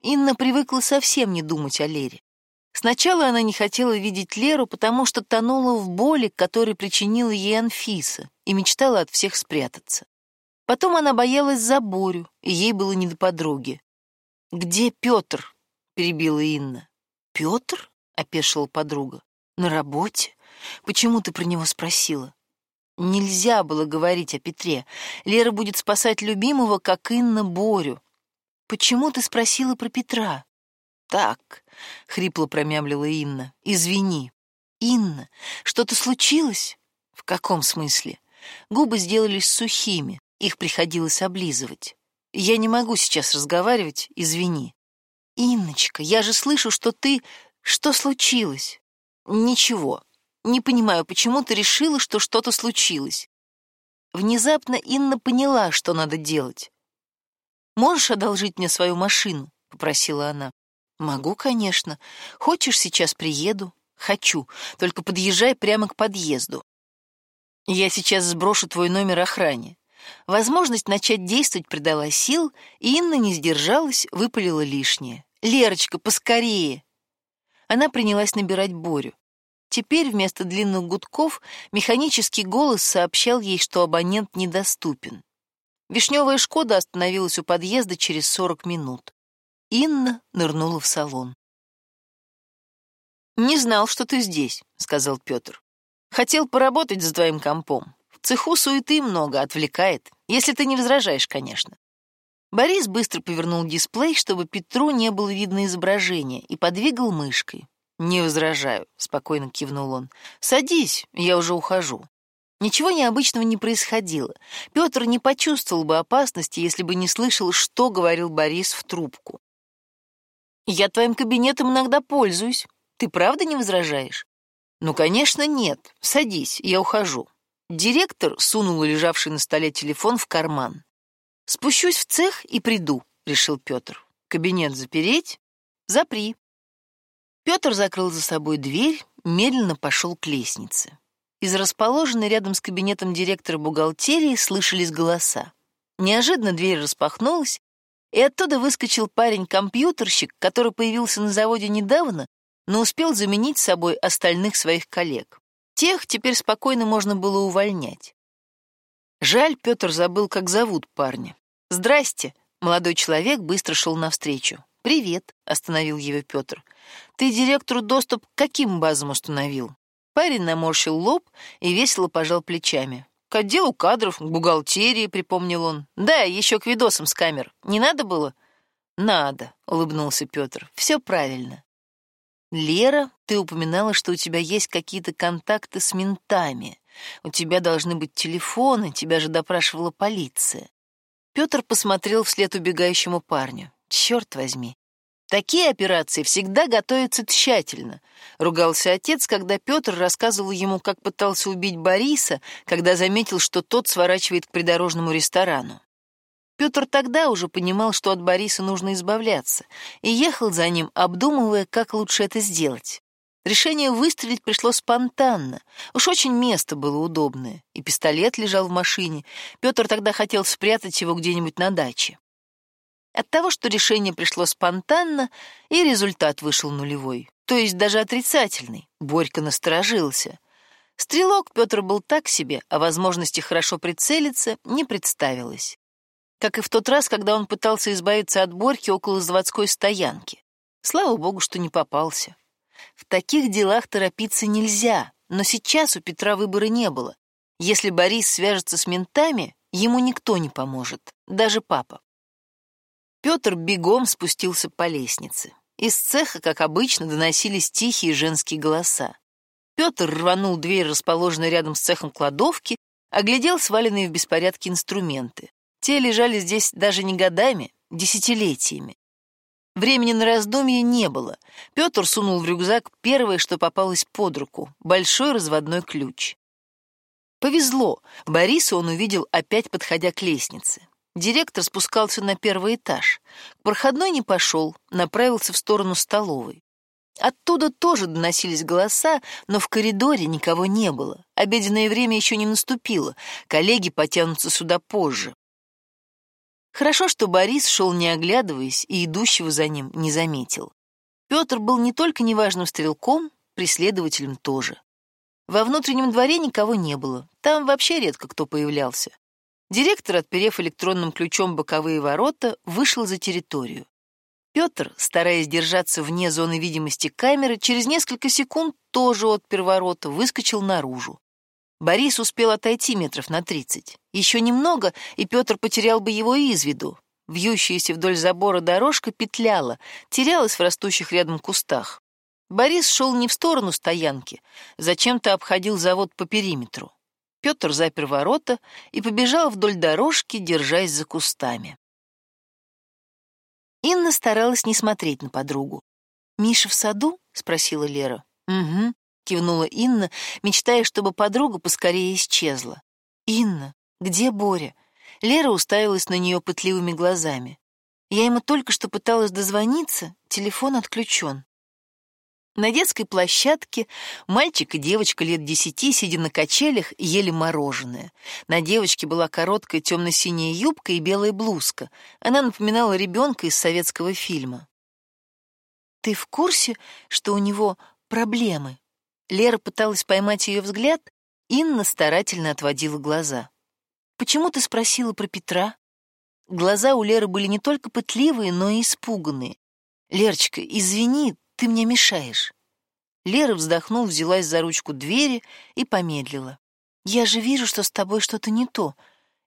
Инна привыкла совсем не думать о Лере. Сначала она не хотела видеть Леру, потому что тонула в боли, которой причинила ей Анфиса, и мечтала от всех спрятаться. Потом она боялась за Борю, и ей было не до подруги. «Где Петр?» — перебила Инна. «Петр?» — опешила подруга. «На работе? Почему ты про него спросила?» Нельзя было говорить о Петре. Лера будет спасать любимого, как Инна Борю. «Почему ты спросила про Петра?» Так», — хрипло промямлила Инна. «Извини». «Инна, что-то случилось?» «В каком смысле?» Губы сделались сухими, их приходилось облизывать. «Я не могу сейчас разговаривать, извини». «Инночка, я же слышу, что ты... Что случилось?» «Ничего. Не понимаю, почему ты решила, что что-то случилось?» Внезапно Инна поняла, что надо делать. «Можешь одолжить мне свою машину?» — попросила она. «Могу, конечно. Хочешь, сейчас приеду?» «Хочу. Только подъезжай прямо к подъезду. Я сейчас сброшу твой номер охране». Возможность начать действовать придала сил, и Инна не сдержалась, выпалила лишнее. «Лерочка, поскорее!» Она принялась набирать Борю. Теперь вместо длинных гудков механический голос сообщал ей, что абонент недоступен. Вишневая «Шкода» остановилась у подъезда через 40 минут. Инна нырнула в салон. «Не знал, что ты здесь», — сказал Петр. «Хотел поработать за твоим компом. В цеху суеты много, отвлекает, если ты не возражаешь, конечно». Борис быстро повернул дисплей, чтобы Петру не было видно изображения, и подвигал мышкой. «Не возражаю», — спокойно кивнул он. «Садись, я уже ухожу». Ничего необычного не происходило. Петр не почувствовал бы опасности, если бы не слышал, что говорил Борис в трубку. Я твоим кабинетом иногда пользуюсь. Ты правда не возражаешь? Ну, конечно, нет. Садись, я ухожу. Директор сунул лежавший на столе телефон в карман. Спущусь в цех и приду, решил Петр. Кабинет запереть? Запри. Петр закрыл за собой дверь, медленно пошел к лестнице. Из расположенной рядом с кабинетом директора бухгалтерии слышались голоса. Неожиданно дверь распахнулась, и оттуда выскочил парень-компьютерщик, который появился на заводе недавно, но успел заменить собой остальных своих коллег. Тех теперь спокойно можно было увольнять. Жаль, Петр забыл, как зовут парня. «Здрасте!» — молодой человек быстро шел навстречу. «Привет!» — остановил его Петр. «Ты директору доступ к каким базам установил?» Парень наморщил лоб и весело пожал плечами. К отделу кадров, к бухгалтерии, припомнил он. Да, еще к видосам с камер. Не надо было? Надо, улыбнулся Петр. Все правильно. Лера, ты упоминала, что у тебя есть какие-то контакты с ментами. У тебя должны быть телефоны, тебя же допрашивала полиция. Петр посмотрел вслед убегающему парню. Черт возьми, Такие операции всегда готовятся тщательно, ругался отец, когда Петр рассказывал ему, как пытался убить Бориса, когда заметил, что тот сворачивает к придорожному ресторану. Петр тогда уже понимал, что от Бориса нужно избавляться, и ехал за ним, обдумывая, как лучше это сделать. Решение выстрелить пришло спонтанно. Уж очень место было удобное, и пистолет лежал в машине. Петр тогда хотел спрятать его где-нибудь на даче. От того, что решение пришло спонтанно, и результат вышел нулевой, то есть даже отрицательный. Борька насторожился. Стрелок Петр был так себе, а возможности хорошо прицелиться не представилось. Как и в тот раз, когда он пытался избавиться от Борьки около заводской стоянки. Слава богу, что не попался. В таких делах торопиться нельзя, но сейчас у Петра выбора не было. Если Борис свяжется с ментами, ему никто не поможет, даже папа. Петр бегом спустился по лестнице. Из цеха, как обычно, доносились тихие женские голоса. Петр рванул дверь, расположенную рядом с цехом кладовки, оглядел сваленные в беспорядке инструменты. Те лежали здесь даже не годами, десятилетиями. Времени на раздумье не было. Петр сунул в рюкзак первое, что попалось под руку — большой разводной ключ. Повезло, Бориса он увидел, опять подходя к лестнице. Директор спускался на первый этаж. К проходной не пошел, направился в сторону столовой. Оттуда тоже доносились голоса, но в коридоре никого не было. Обеденное время еще не наступило, коллеги потянутся сюда позже. Хорошо, что Борис шел не оглядываясь и идущего за ним не заметил. Петр был не только неважным стрелком, преследователем тоже. Во внутреннем дворе никого не было, там вообще редко кто появлялся. Директор, отперев электронным ключом боковые ворота, вышел за территорию. Петр, стараясь держаться вне зоны видимости камеры, через несколько секунд тоже отпер ворота, выскочил наружу. Борис успел отойти метров на тридцать. Еще немного, и Петр потерял бы его из виду. Вьющаяся вдоль забора дорожка петляла, терялась в растущих рядом кустах. Борис шел не в сторону стоянки, зачем-то обходил завод по периметру. Петр запер ворота и побежал вдоль дорожки, держась за кустами. Инна старалась не смотреть на подругу. «Миша в саду?» — спросила Лера. «Угу», — кивнула Инна, мечтая, чтобы подруга поскорее исчезла. «Инна, где Боря?» Лера уставилась на нее пытливыми глазами. «Я ему только что пыталась дозвониться, телефон отключен». На детской площадке мальчик и девочка лет десяти, сидя на качелях, ели мороженое. На девочке была короткая темно-синяя юбка и белая блузка. Она напоминала ребенка из советского фильма. «Ты в курсе, что у него проблемы?» Лера пыталась поймать ее взгляд, Инна старательно отводила глаза. «Почему ты спросила про Петра?» Глаза у Леры были не только пытливые, но и испуганные. «Лерочка, извини, ты мне мешаешь». Лера, вздохнув, взялась за ручку двери и помедлила. «Я же вижу, что с тобой что-то не то.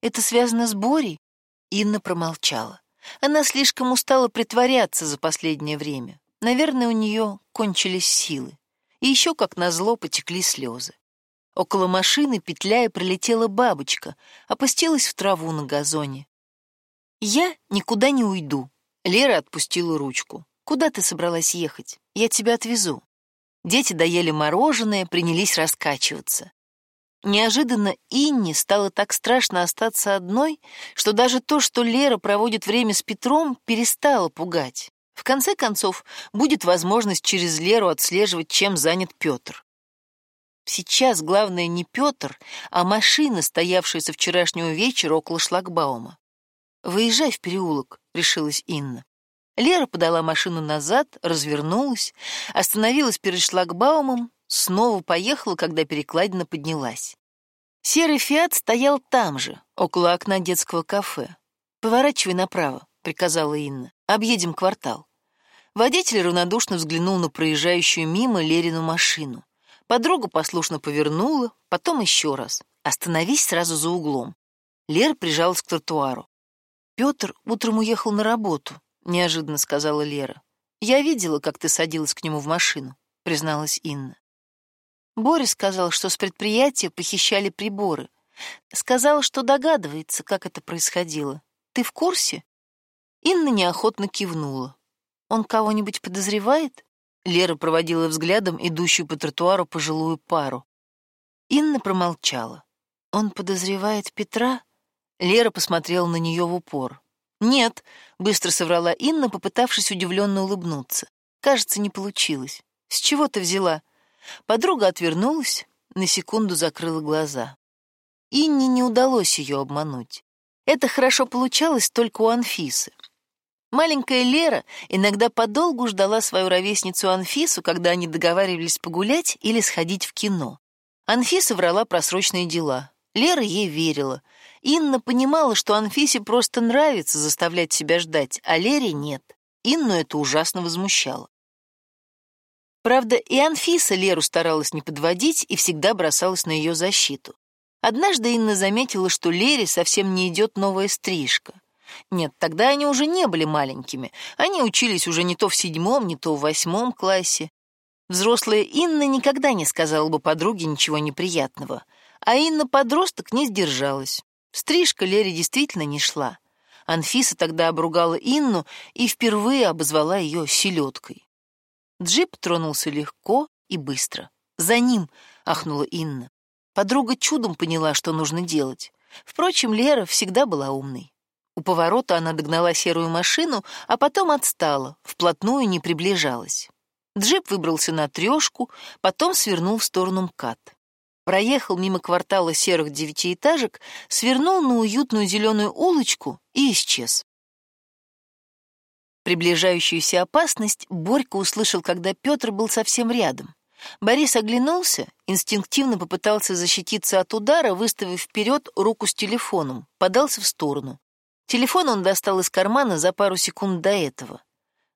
Это связано с Борей?» Инна промолчала. Она слишком устала притворяться за последнее время. Наверное, у нее кончились силы. И еще, как назло, потекли слезы. Около машины, петляя, пролетела бабочка, опустилась в траву на газоне. «Я никуда не уйду», — Лера отпустила ручку. Куда ты собралась ехать? Я тебя отвезу. Дети доели мороженое, принялись раскачиваться. Неожиданно Инне стало так страшно остаться одной, что даже то, что Лера проводит время с Петром, перестало пугать. В конце концов, будет возможность через Леру отслеживать, чем занят Петр. Сейчас главное не Петр, а машина, стоявшая со вчерашнего вечера около шлагбаума. «Выезжай в переулок», — решилась Инна. Лера подала машину назад, развернулась, остановилась перед шлагбаумом, снова поехала, когда перекладина поднялась. Серый «Фиат» стоял там же, около окна детского кафе. «Поворачивай направо», — приказала Инна. «Объедем квартал». Водитель равнодушно взглянул на проезжающую мимо Лерину машину. Подруга послушно повернула, потом еще раз. «Остановись сразу за углом». Лера прижалась к тротуару. Петр утром уехал на работу неожиданно сказала Лера. Я видела, как ты садилась к нему в машину, призналась Инна. Боря сказал, что с предприятия похищали приборы. Сказал, что догадывается, как это происходило. Ты в курсе? Инна неохотно кивнула. Он кого-нибудь подозревает? Лера проводила взглядом идущую по тротуару пожилую пару. Инна промолчала. Он подозревает Петра? Лера посмотрела на нее в упор. «Нет», — быстро соврала Инна, попытавшись удивленно улыбнуться. «Кажется, не получилось. С чего ты взяла?» Подруга отвернулась, на секунду закрыла глаза. Инне не удалось ее обмануть. Это хорошо получалось только у Анфисы. Маленькая Лера иногда подолгу ждала свою ровесницу Анфису, когда они договаривались погулять или сходить в кино. Анфиса врала про срочные дела. Лера ей верила — Инна понимала, что Анфисе просто нравится заставлять себя ждать, а Лере нет. Инну это ужасно возмущало. Правда, и Анфиса Леру старалась не подводить и всегда бросалась на ее защиту. Однажды Инна заметила, что Лере совсем не идет новая стрижка. Нет, тогда они уже не были маленькими. Они учились уже не то в седьмом, не то в восьмом классе. Взрослая Инна никогда не сказала бы подруге ничего неприятного, а Инна-подросток не сдержалась. Стрижка Лере действительно не шла. Анфиса тогда обругала Инну и впервые обозвала ее селедкой. Джип тронулся легко и быстро. «За ним!» — ахнула Инна. Подруга чудом поняла, что нужно делать. Впрочем, Лера всегда была умной. У поворота она догнала серую машину, а потом отстала, вплотную не приближалась. Джип выбрался на трешку, потом свернул в сторону МКАД. Проехал мимо квартала серых девятиэтажек, свернул на уютную зеленую улочку и исчез. Приближающуюся опасность Борька услышал, когда Петр был совсем рядом. Борис оглянулся, инстинктивно попытался защититься от удара, выставив вперед руку с телефоном, подался в сторону. Телефон он достал из кармана за пару секунд до этого.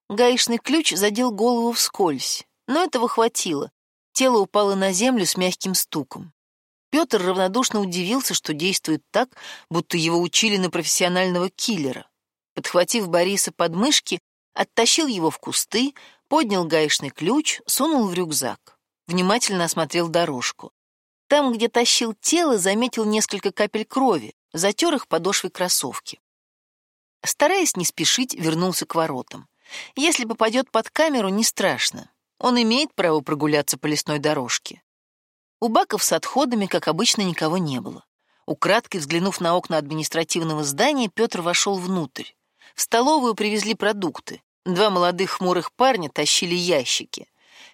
Гаишный ключ задел голову вскользь, но этого хватило. Тело упало на землю с мягким стуком. Петр равнодушно удивился, что действует так, будто его учили на профессионального киллера. Подхватив Бориса под мышки, оттащил его в кусты, поднял гаечный ключ, сунул в рюкзак. Внимательно осмотрел дорожку. Там, где тащил тело, заметил несколько капель крови, затер их подошвой кроссовки. Стараясь не спешить, вернулся к воротам. Если попадет под камеру, не страшно. Он имеет право прогуляться по лесной дорожке. У баков с отходами, как обычно, никого не было. Украдкой взглянув на окна административного здания, Петр вошел внутрь. В столовую привезли продукты. Два молодых хмурых парня тащили ящики.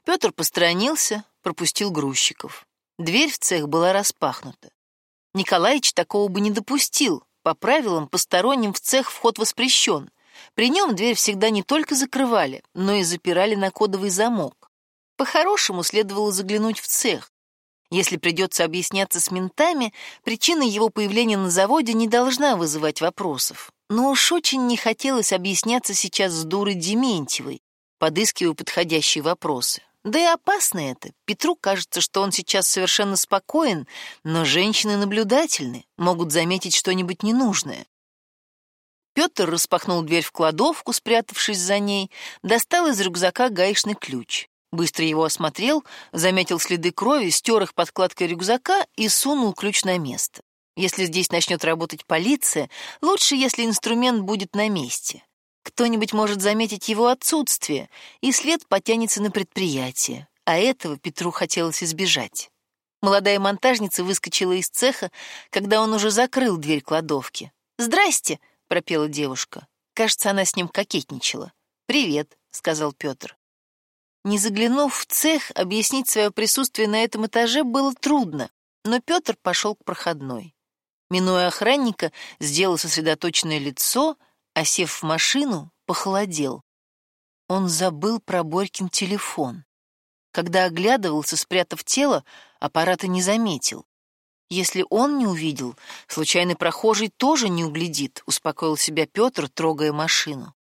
Петр посторонился, пропустил грузчиков. Дверь в цех была распахнута. Николаевич такого бы не допустил. По правилам, посторонним в цех вход воспрещен. При нем дверь всегда не только закрывали, но и запирали на кодовый замок. По-хорошему следовало заглянуть в цех. Если придется объясняться с ментами, причина его появления на заводе не должна вызывать вопросов. Но уж очень не хотелось объясняться сейчас с дурой Дементьевой, подыскивая подходящие вопросы. Да и опасно это. Петру кажется, что он сейчас совершенно спокоен, но женщины наблюдательны, могут заметить что-нибудь ненужное. Петр распахнул дверь в кладовку, спрятавшись за ней, достал из рюкзака гаечный ключ. Быстро его осмотрел, заметил следы крови, стер их подкладкой рюкзака и сунул ключ на место. Если здесь начнет работать полиция, лучше, если инструмент будет на месте. Кто-нибудь может заметить его отсутствие, и след потянется на предприятие, а этого Петру хотелось избежать. Молодая монтажница выскочила из цеха, когда он уже закрыл дверь кладовки. «Здрасте!» — пропела девушка. Кажется, она с ним кокетничала. «Привет», — сказал Петр. Не заглянув в цех, объяснить свое присутствие на этом этаже было трудно, но Петр пошел к проходной. Минуя охранника, сделал сосредоточенное лицо, а сев в машину, похолодел. Он забыл про Борькин телефон. Когда оглядывался, спрятав тело, аппарата не заметил. Если он не увидел, случайный прохожий тоже не углядит, успокоил себя Петр, трогая машину.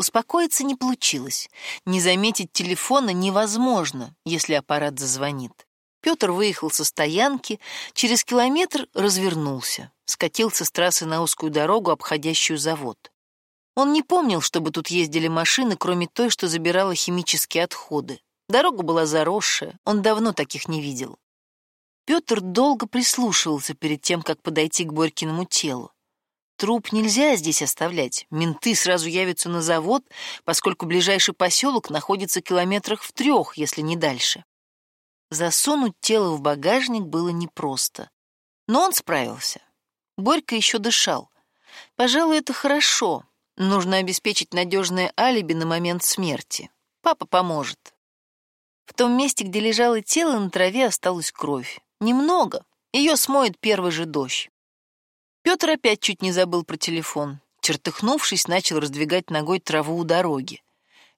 Успокоиться не получилось. Не заметить телефона невозможно, если аппарат зазвонит. Петр выехал со стоянки, через километр развернулся, скатился с трассы на узкую дорогу, обходящую завод. Он не помнил, чтобы тут ездили машины, кроме той, что забирала химические отходы. Дорога была заросшая, он давно таких не видел. Петр долго прислушивался перед тем, как подойти к Борькиному телу. Труп нельзя здесь оставлять. Менты сразу явятся на завод, поскольку ближайший поселок находится километрах в трех, если не дальше. Засунуть тело в багажник было непросто. Но он справился. Борька еще дышал. Пожалуй, это хорошо. Нужно обеспечить надежное алиби на момент смерти. Папа поможет. В том месте, где лежало тело, на траве осталась кровь. Немного. Ее смоет первый же дождь. Петр опять чуть не забыл про телефон. Чертыхнувшись, начал раздвигать ногой траву у дороги.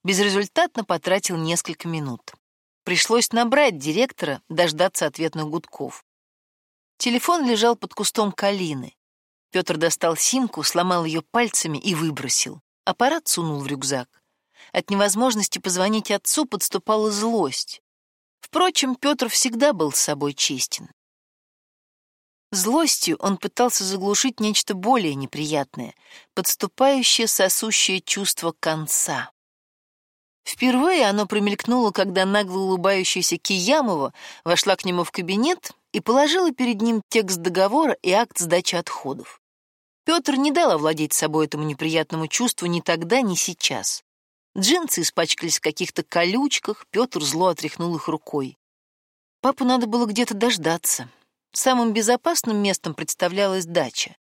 Безрезультатно потратил несколько минут. Пришлось набрать директора, дождаться ответных гудков. Телефон лежал под кустом калины. Петр достал симку, сломал ее пальцами и выбросил. Аппарат сунул в рюкзак. От невозможности позвонить отцу подступала злость. Впрочем, Петр всегда был с собой честен. Злостью он пытался заглушить нечто более неприятное, подступающее сосущее чувство конца. Впервые оно промелькнуло, когда нагло улыбающаяся Киямова вошла к нему в кабинет и положила перед ним текст договора и акт сдачи отходов. Петр не дал овладеть собой этому неприятному чувству ни тогда, ни сейчас. Джинсы испачкались в каких-то колючках, Петр зло отряхнул их рукой. Папу надо было где-то дождаться. Самым безопасным местом представлялась дача.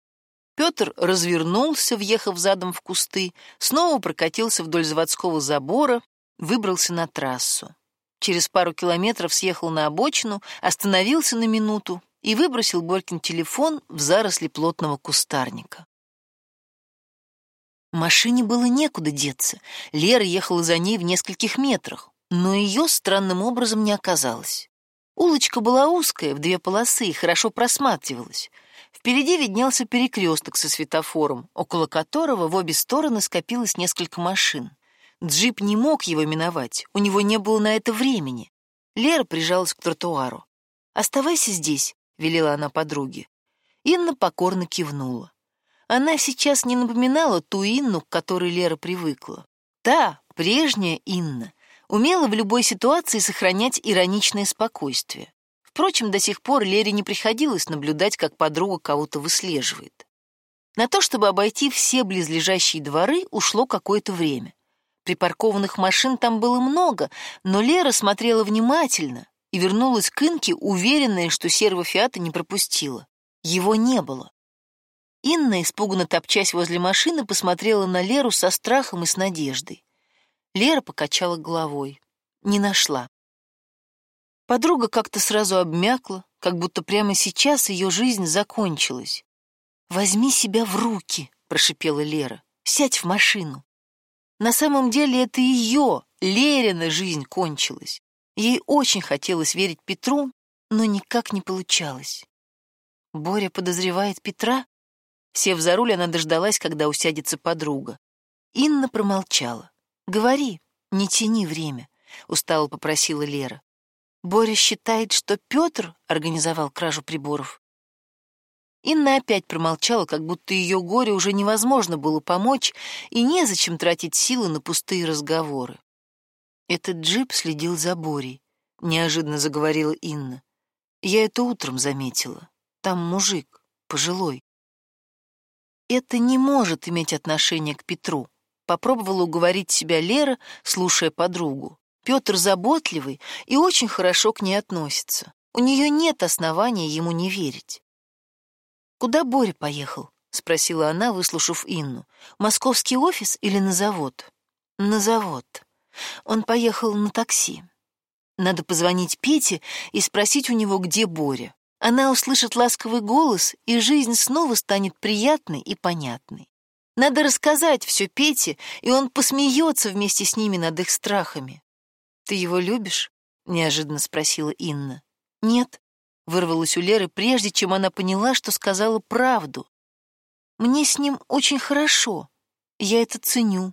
Петр развернулся, въехав задом в кусты, снова прокатился вдоль заводского забора, выбрался на трассу. Через пару километров съехал на обочину, остановился на минуту и выбросил Борькин телефон в заросли плотного кустарника. Машине было некуда деться. Лера ехала за ней в нескольких метрах, но ее странным образом не оказалось. Улочка была узкая, в две полосы, и хорошо просматривалась. Впереди виднелся перекресток со светофором, около которого в обе стороны скопилось несколько машин. Джип не мог его миновать, у него не было на это времени. Лера прижалась к тротуару. «Оставайся здесь», — велела она подруге. Инна покорно кивнула. Она сейчас не напоминала ту Инну, к которой Лера привыкла. Та, прежняя Инна, умела в любой ситуации сохранять ироничное спокойствие. Впрочем, до сих пор Лере не приходилось наблюдать, как подруга кого-то выслеживает. На то, чтобы обойти все близлежащие дворы, ушло какое-то время. Припаркованных машин там было много, но Лера смотрела внимательно и вернулась к Инке, уверенная, что серого Фиата не пропустила. Его не было. Инна, испуганно топчась возле машины, посмотрела на Леру со страхом и с надеждой. Лера покачала головой. Не нашла. Подруга как-то сразу обмякла, как будто прямо сейчас ее жизнь закончилась. «Возьми себя в руки», — прошипела Лера. «Сядь в машину». На самом деле это ее, Лерина, жизнь кончилась. Ей очень хотелось верить Петру, но никак не получалось. Боря подозревает Петра? Сев за руль, она дождалась, когда усядется подруга. Инна промолчала. «Говори, не тяни время», — устало попросила Лера. «Боря считает, что Петр организовал кражу приборов». Инна опять промолчала, как будто ее горе уже невозможно было помочь, и незачем тратить силы на пустые разговоры. Этот джип следил за Борей, — неожиданно заговорила Инна. Я это утром заметила. Там мужик, пожилой это не может иметь отношения к Петру. Попробовала уговорить себя Лера, слушая подругу. Петр заботливый и очень хорошо к ней относится. У нее нет основания ему не верить. «Куда Боря поехал?» — спросила она, выслушав Инну. «Московский офис или на завод?» «На завод. Он поехал на такси. Надо позвонить Пете и спросить у него, где Боря. Она услышит ласковый голос, и жизнь снова станет приятной и понятной. Надо рассказать все Пете, и он посмеется вместе с ними над их страхами. «Ты его любишь?» — неожиданно спросила Инна. «Нет», — вырвалась у Леры, прежде чем она поняла, что сказала правду. «Мне с ним очень хорошо. Я это ценю.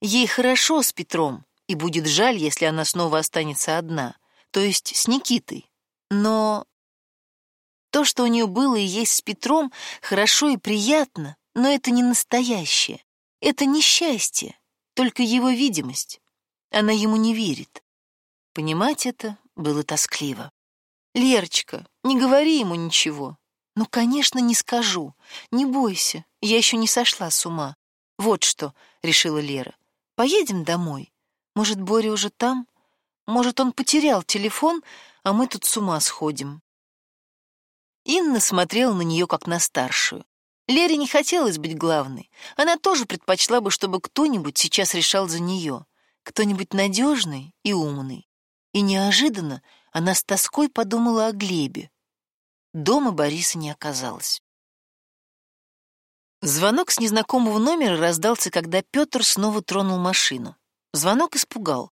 Ей хорошо с Петром, и будет жаль, если она снова останется одна, то есть с Никитой. Но то, что у нее было и есть с Петром, хорошо и приятно, но это не настоящее. Это не счастье, только его видимость. Она ему не верит. Понимать это было тоскливо. «Лерочка, не говори ему ничего». «Ну, конечно, не скажу. Не бойся, я еще не сошла с ума. Вот что», — решила Лера. «Поедем домой. Может, Боря уже там? Может, он потерял телефон, а мы тут с ума сходим». Инна смотрела на нее как на старшую. Лере не хотелось быть главной. Она тоже предпочла бы, чтобы кто-нибудь сейчас решал за нее. Кто-нибудь надежный и умный. И неожиданно она с тоской подумала о Глебе. Дома Бориса не оказалось. Звонок с незнакомого номера раздался, когда Петр снова тронул машину. Звонок испугал.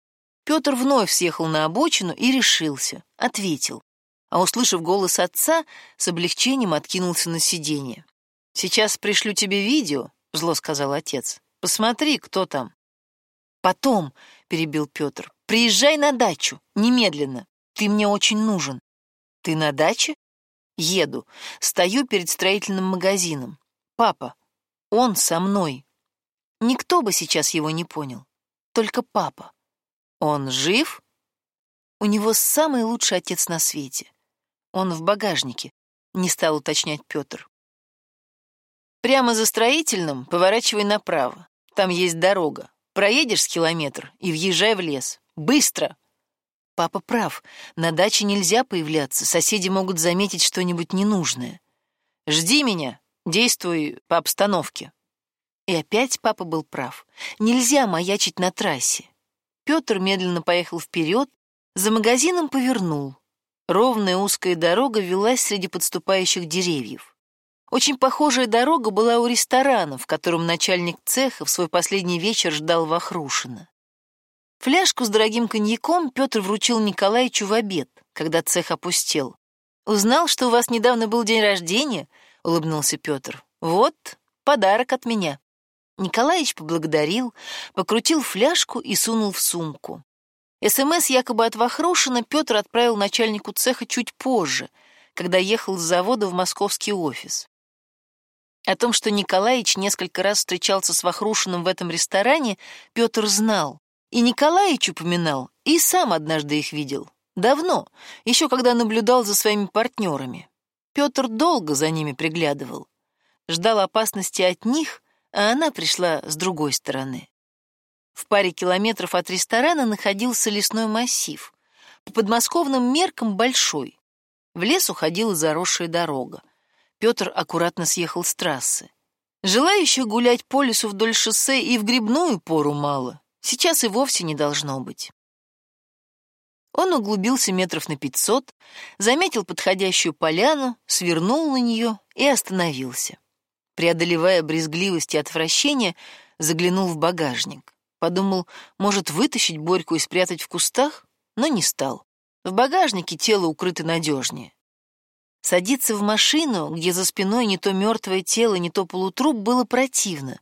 Петр вновь съехал на обочину и решился. Ответил а, услышав голос отца, с облегчением откинулся на сиденье. «Сейчас пришлю тебе видео», — зло сказал отец. «Посмотри, кто там». «Потом», — перебил Петр, — «приезжай на дачу, немедленно. Ты мне очень нужен». «Ты на даче?» «Еду. Стою перед строительным магазином. Папа, он со мной». Никто бы сейчас его не понял. Только папа. Он жив? У него самый лучший отец на свете. Он в багажнике, не стал уточнять Петр. Прямо за строительным поворачивай направо. Там есть дорога. Проедешь с километр и въезжай в лес. Быстро! Папа прав. На даче нельзя появляться. Соседи могут заметить что-нибудь ненужное. Жди меня. Действуй по обстановке. И опять папа был прав. Нельзя маячить на трассе. Петр медленно поехал вперед, за магазином повернул. Ровная узкая дорога велась среди подступающих деревьев. Очень похожая дорога была у ресторана, в котором начальник цеха в свой последний вечер ждал Вахрушина. Фляжку с дорогим коньяком Петр вручил Николаевичу в обед, когда цех опустел. «Узнал, что у вас недавно был день рождения?» — улыбнулся Петр. «Вот, подарок от меня». Николаевич поблагодарил, покрутил фляжку и сунул в сумку. СМС якобы от Вахрушина Петр отправил начальнику цеха чуть позже, когда ехал с завода в московский офис. О том, что Николаевич несколько раз встречался с Вахрушиным в этом ресторане, Петр знал. И Николаевич упоминал, и сам однажды их видел. Давно, еще когда наблюдал за своими партнерами. Петр долго за ними приглядывал. Ждал опасности от них, а она пришла с другой стороны. В паре километров от ресторана находился лесной массив. По подмосковным меркам большой. В лес уходила заросшая дорога. Петр аккуратно съехал с трассы. Желающих гулять по лесу вдоль шоссе и в грибную пору мало. Сейчас и вовсе не должно быть. Он углубился метров на пятьсот, заметил подходящую поляну, свернул на нее и остановился. Преодолевая брезгливость и отвращение, заглянул в багажник. Подумал, может, вытащить Борьку и спрятать в кустах, но не стал. В багажнике тело укрыто надежнее. Садиться в машину, где за спиной не то мертвое тело, не то полутруп, было противно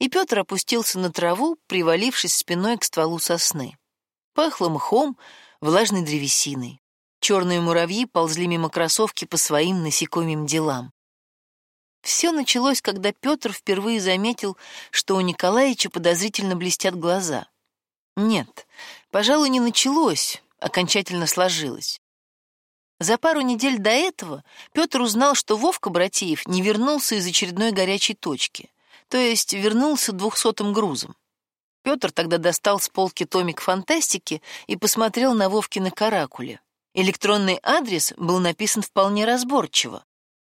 и Петр опустился на траву, привалившись спиной к стволу сосны. Пахло мхом, влажной древесиной. Черные муравьи ползли мимо кроссовки по своим насекомым делам. Все началось, когда Петр впервые заметил, что у Николаевича подозрительно блестят глаза. Нет, пожалуй, не началось, окончательно сложилось. За пару недель до этого Петр узнал, что Вовка Братеев не вернулся из очередной горячей точки — то есть вернулся двухсотым грузом. Петр тогда достал с полки томик фантастики и посмотрел на Вовкины каракули. Электронный адрес был написан вполне разборчиво.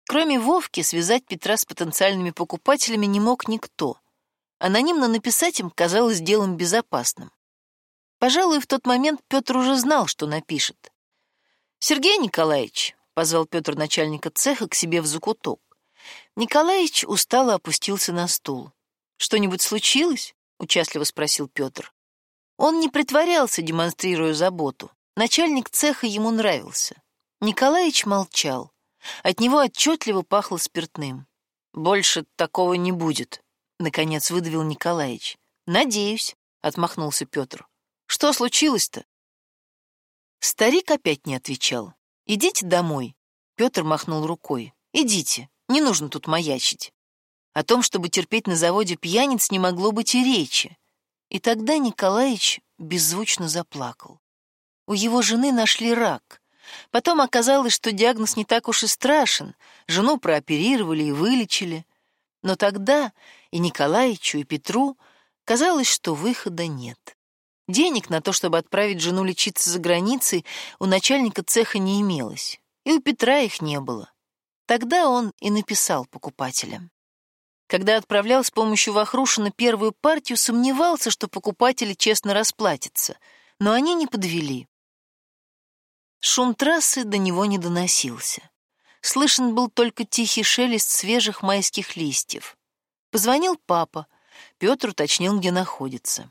Кроме Вовки, связать Петра с потенциальными покупателями не мог никто. Анонимно написать им казалось делом безопасным. Пожалуй, в тот момент Петр уже знал, что напишет. «Сергей Николаевич», — позвал Петр начальника цеха к себе в закуток, Николаевич устало опустился на стул. «Что-нибудь случилось?» — участливо спросил Петр. Он не притворялся, демонстрируя заботу. Начальник цеха ему нравился. Николаевич молчал. От него отчетливо пахло спиртным. «Больше такого не будет», — наконец выдавил Николаевич. «Надеюсь», — отмахнулся Петр. «Что случилось-то?» Старик опять не отвечал. «Идите домой», — Петр махнул рукой. «Идите, не нужно тут маячить. О том, чтобы терпеть на заводе пьяниц, не могло быть и речи. И тогда Николаевич беззвучно заплакал. У его жены нашли рак. Потом оказалось, что диагноз не так уж и страшен. Жену прооперировали и вылечили. Но тогда и Николаевичу, и Петру казалось, что выхода нет. Денег на то, чтобы отправить жену лечиться за границей, у начальника цеха не имелось. И у Петра их не было. Тогда он и написал покупателям. Когда отправлял с помощью Вахрушина первую партию, сомневался, что покупатели честно расплатятся, но они не подвели. Шум трассы до него не доносился. Слышен был только тихий шелест свежих майских листьев. Позвонил папа. Петр уточнил, где находится.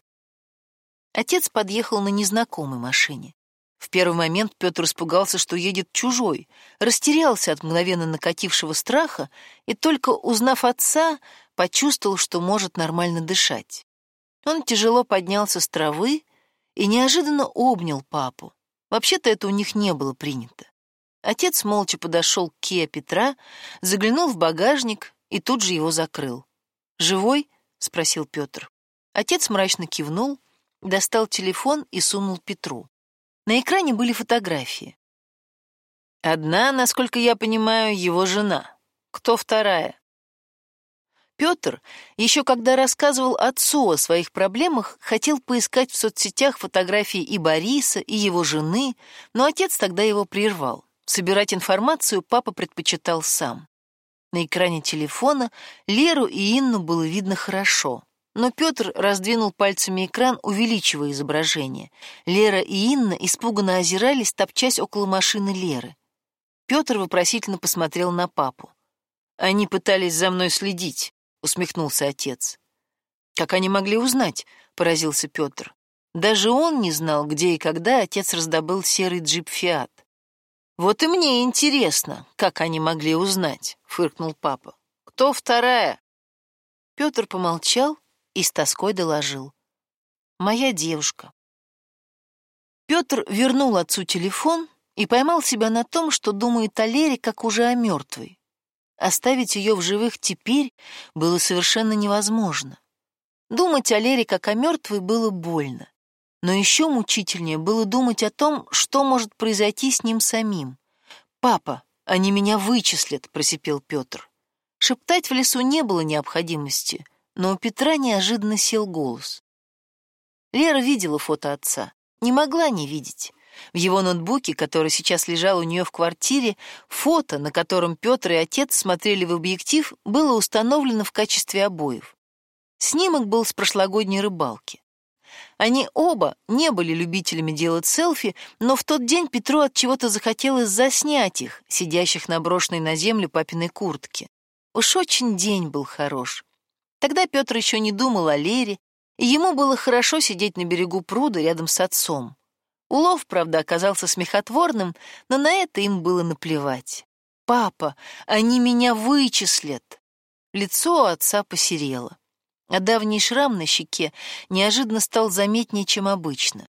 Отец подъехал на незнакомой машине. В первый момент Петр испугался, что едет чужой, растерялся от мгновенно накатившего страха и только узнав отца, почувствовал, что может нормально дышать. Он тяжело поднялся с травы и неожиданно обнял папу. Вообще-то это у них не было принято. Отец молча подошел к Киа Петра, заглянул в багажник и тут же его закрыл. «Живой?» — спросил Петр. Отец мрачно кивнул, достал телефон и сунул Петру. На экране были фотографии. Одна, насколько я понимаю, его жена. Кто вторая? Петр, еще когда рассказывал отцу о своих проблемах, хотел поискать в соцсетях фотографии и Бориса, и его жены, но отец тогда его прервал. Собирать информацию папа предпочитал сам. На экране телефона Леру и Инну было видно хорошо. Но Петр раздвинул пальцами экран, увеличивая изображение. Лера и Инна испуганно озирались, топчась около машины Леры. Петр вопросительно посмотрел на папу. «Они пытались за мной следить», — усмехнулся отец. «Как они могли узнать?» — поразился Петр. Даже он не знал, где и когда отец раздобыл серый джип «Фиат». «Вот и мне интересно, как они могли узнать», — фыркнул папа. «Кто вторая?» Петр помолчал и с тоской доложил. «Моя девушка». Петр вернул отцу телефон и поймал себя на том, что думает о Лере, как уже о мертвой. Оставить ее в живых теперь было совершенно невозможно. Думать о Лере как о мертвой было больно. Но еще мучительнее было думать о том, что может произойти с ним самим. «Папа, они меня вычислят», — просипел Петр. Шептать в лесу не было необходимости, но у Петра неожиданно сел голос. Лера видела фото отца, не могла не видеть. В его ноутбуке, который сейчас лежал у нее в квартире, фото, на котором Петр и отец смотрели в объектив, было установлено в качестве обоев. Снимок был с прошлогодней рыбалки. Они оба не были любителями делать селфи, но в тот день Петру от чего-то захотелось заснять их, сидящих на брошенной на землю папиной куртке. Уж очень день был хорош. Тогда Петр еще не думал о Лере, и ему было хорошо сидеть на берегу пруда рядом с отцом. Улов, правда, оказался смехотворным, но на это им было наплевать. «Папа, они меня вычислят!» Лицо отца посерело а давний шрам на щеке неожиданно стал заметнее, чем обычно.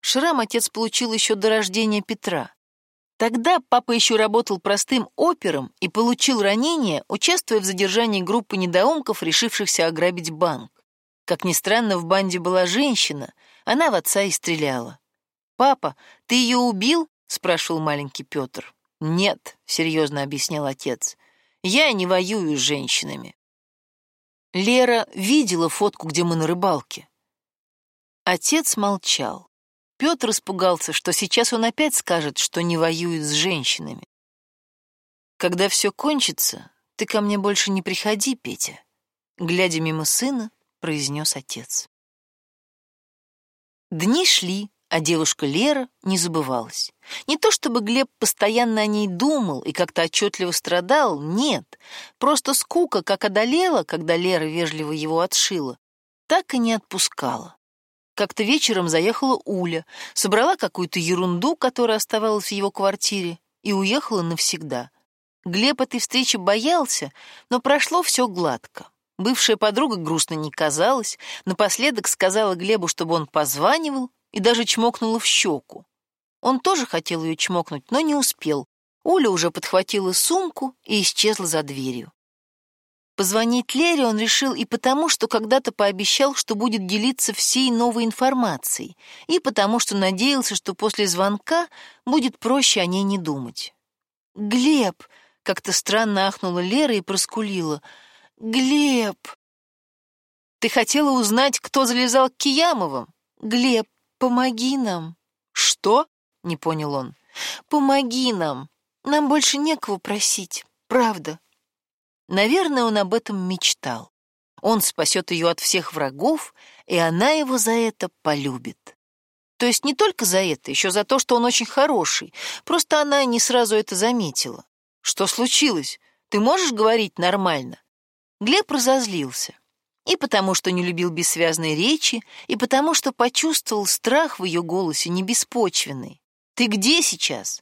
Шрам отец получил еще до рождения Петра. Тогда папа еще работал простым опером и получил ранение, участвуя в задержании группы недоумков, решившихся ограбить банк. Как ни странно, в банде была женщина, она в отца и стреляла. «Папа, ты ее убил?» — спрашивал маленький Петр. «Нет», — серьезно объяснял отец, — «я не воюю с женщинами». Лера видела фотку, где мы на рыбалке. Отец молчал. Петр испугался, что сейчас он опять скажет, что не воюет с женщинами. «Когда все кончится, ты ко мне больше не приходи, Петя», — глядя мимо сына, произнес отец. Дни шли, а девушка Лера не забывалась. Не то чтобы Глеб постоянно о ней думал и как-то отчетливо страдал, нет. Просто скука как одолела, когда Лера вежливо его отшила, так и не отпускала. Как-то вечером заехала Уля, собрала какую-то ерунду, которая оставалась в его квартире, и уехала навсегда. Глеб этой встречи боялся, но прошло все гладко. Бывшая подруга грустно не казалась, напоследок сказала Глебу, чтобы он позванивал, и даже чмокнула в щеку. Он тоже хотел ее чмокнуть, но не успел. Уля уже подхватила сумку и исчезла за дверью. Позвонить Лере он решил и потому, что когда-то пообещал, что будет делиться всей новой информацией, и потому, что надеялся, что после звонка будет проще о ней не думать. «Глеб!» — как-то странно ахнула Лера и проскулила. «Глеб!» «Ты хотела узнать, кто залезал к Киямовым?» «Глеб, «Помоги нам». «Что?» — не понял он. «Помоги нам. Нам больше некого просить. Правда». Наверное, он об этом мечтал. Он спасет ее от всех врагов, и она его за это полюбит. То есть не только за это, еще за то, что он очень хороший. Просто она не сразу это заметила. Что случилось? Ты можешь говорить нормально? Глеб разозлился. И потому, что не любил бессвязной речи, и потому, что почувствовал страх в ее голосе небеспочвенный. «Ты где сейчас?»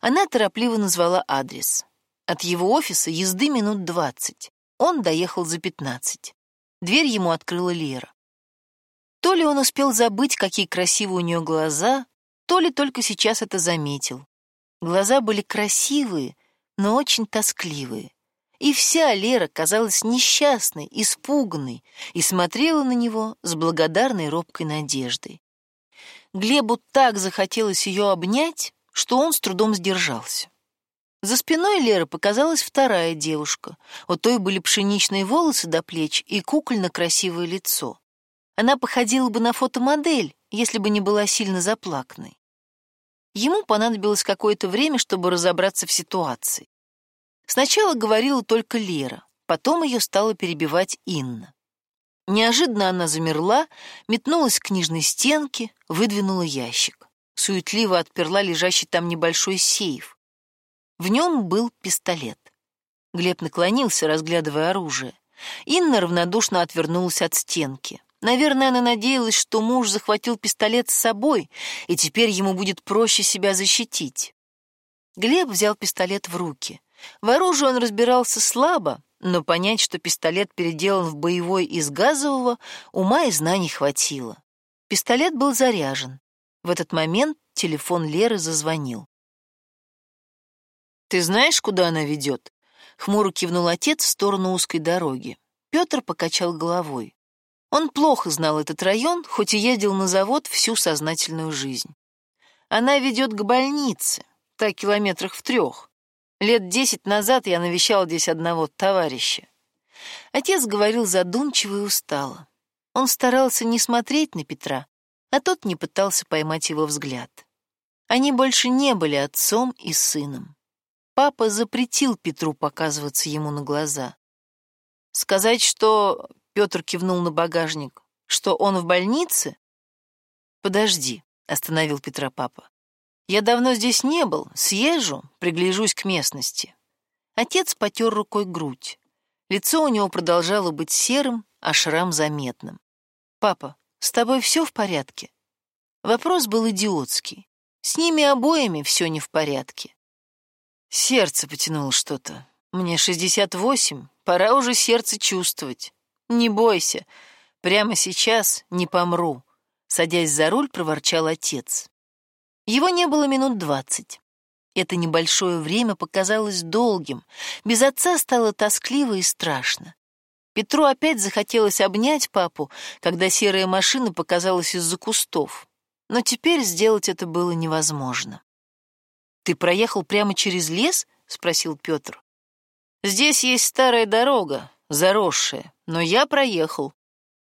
Она торопливо назвала адрес. От его офиса езды минут двадцать. Он доехал за пятнадцать. Дверь ему открыла Лера. То ли он успел забыть, какие красивые у нее глаза, то ли только сейчас это заметил. Глаза были красивые, но очень тоскливые. И вся Лера казалась несчастной, испуганной и смотрела на него с благодарной робкой надеждой. Глебу так захотелось ее обнять, что он с трудом сдержался. За спиной Леры показалась вторая девушка. У той были пшеничные волосы до плеч и кукольно-красивое лицо. Она походила бы на фотомодель, если бы не была сильно заплаканной. Ему понадобилось какое-то время, чтобы разобраться в ситуации. Сначала говорила только Лера, потом ее стала перебивать Инна. Неожиданно она замерла, метнулась к книжной стенке, выдвинула ящик. Суетливо отперла лежащий там небольшой сейф. В нем был пистолет. Глеб наклонился, разглядывая оружие. Инна равнодушно отвернулась от стенки. Наверное, она надеялась, что муж захватил пистолет с собой, и теперь ему будет проще себя защитить. Глеб взял пистолет в руки. В оружии он разбирался слабо, но понять, что пистолет переделан в боевой из газового, ума и знаний хватило. Пистолет был заряжен. В этот момент телефон Леры зазвонил. «Ты знаешь, куда она ведет?» Хмуро кивнул отец в сторону узкой дороги. Петр покачал головой. Он плохо знал этот район, хоть и ездил на завод всю сознательную жизнь. Она ведет к больнице, так километрах в трех. Лет десять назад я навещал здесь одного товарища. Отец говорил задумчиво и устало. Он старался не смотреть на Петра, а тот не пытался поймать его взгляд. Они больше не были отцом и сыном. Папа запретил Петру показываться ему на глаза. Сказать, что Петр кивнул на багажник, что он в больнице? Подожди, остановил Петра папа. Я давно здесь не был, съезжу, пригляжусь к местности. Отец потер рукой грудь. Лицо у него продолжало быть серым, а шрам заметным. «Папа, с тобой все в порядке?» Вопрос был идиотский. С ними обоими все не в порядке. Сердце потянуло что-то. Мне 68, пора уже сердце чувствовать. Не бойся, прямо сейчас не помру. Садясь за руль, проворчал отец. Его не было минут двадцать. Это небольшое время показалось долгим. Без отца стало тоскливо и страшно. Петру опять захотелось обнять папу, когда серая машина показалась из-за кустов. Но теперь сделать это было невозможно. «Ты проехал прямо через лес?» — спросил Петр. «Здесь есть старая дорога, заросшая, но я проехал».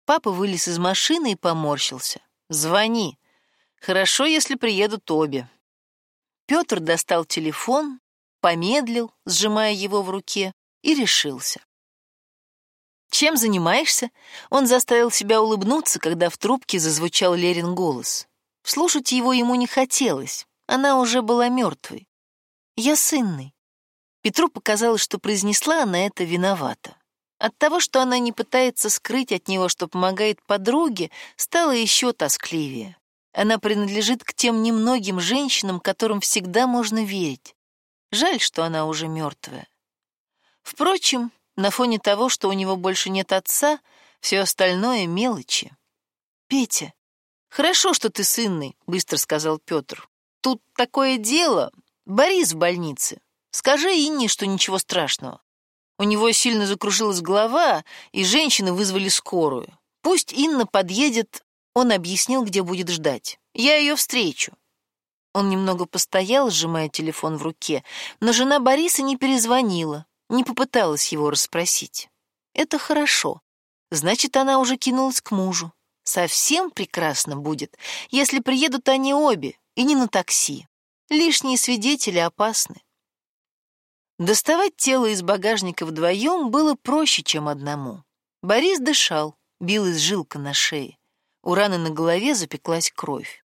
Папа вылез из машины и поморщился. «Звони. Хорошо, если приедут обе. Петр достал телефон, помедлил, сжимая его в руке, и решился. «Чем занимаешься?» Он заставил себя улыбнуться, когда в трубке зазвучал Лерин голос. Слушать его ему не хотелось, она уже была мертвой. «Я сынный». Петру показалось, что произнесла она это виновата. От того, что она не пытается скрыть от него, что помогает подруге, стало еще тоскливее. Она принадлежит к тем немногим женщинам, которым всегда можно верить. Жаль, что она уже мертвая. Впрочем, на фоне того, что у него больше нет отца, все остальное — мелочи. «Петя, хорошо, что ты сынный», — быстро сказал Петр. «Тут такое дело. Борис в больнице. Скажи Инне, что ничего страшного. У него сильно закружилась голова, и женщины вызвали скорую. Пусть Инна подъедет он объяснил, где будет ждать. «Я ее встречу». Он немного постоял, сжимая телефон в руке, но жена Бориса не перезвонила, не попыталась его расспросить. «Это хорошо. Значит, она уже кинулась к мужу. Совсем прекрасно будет, если приедут они обе, и не на такси. Лишние свидетели опасны». Доставать тело из багажника вдвоем было проще, чем одному. Борис дышал, билась жилка на шее. У раны на голове запеклась кровь.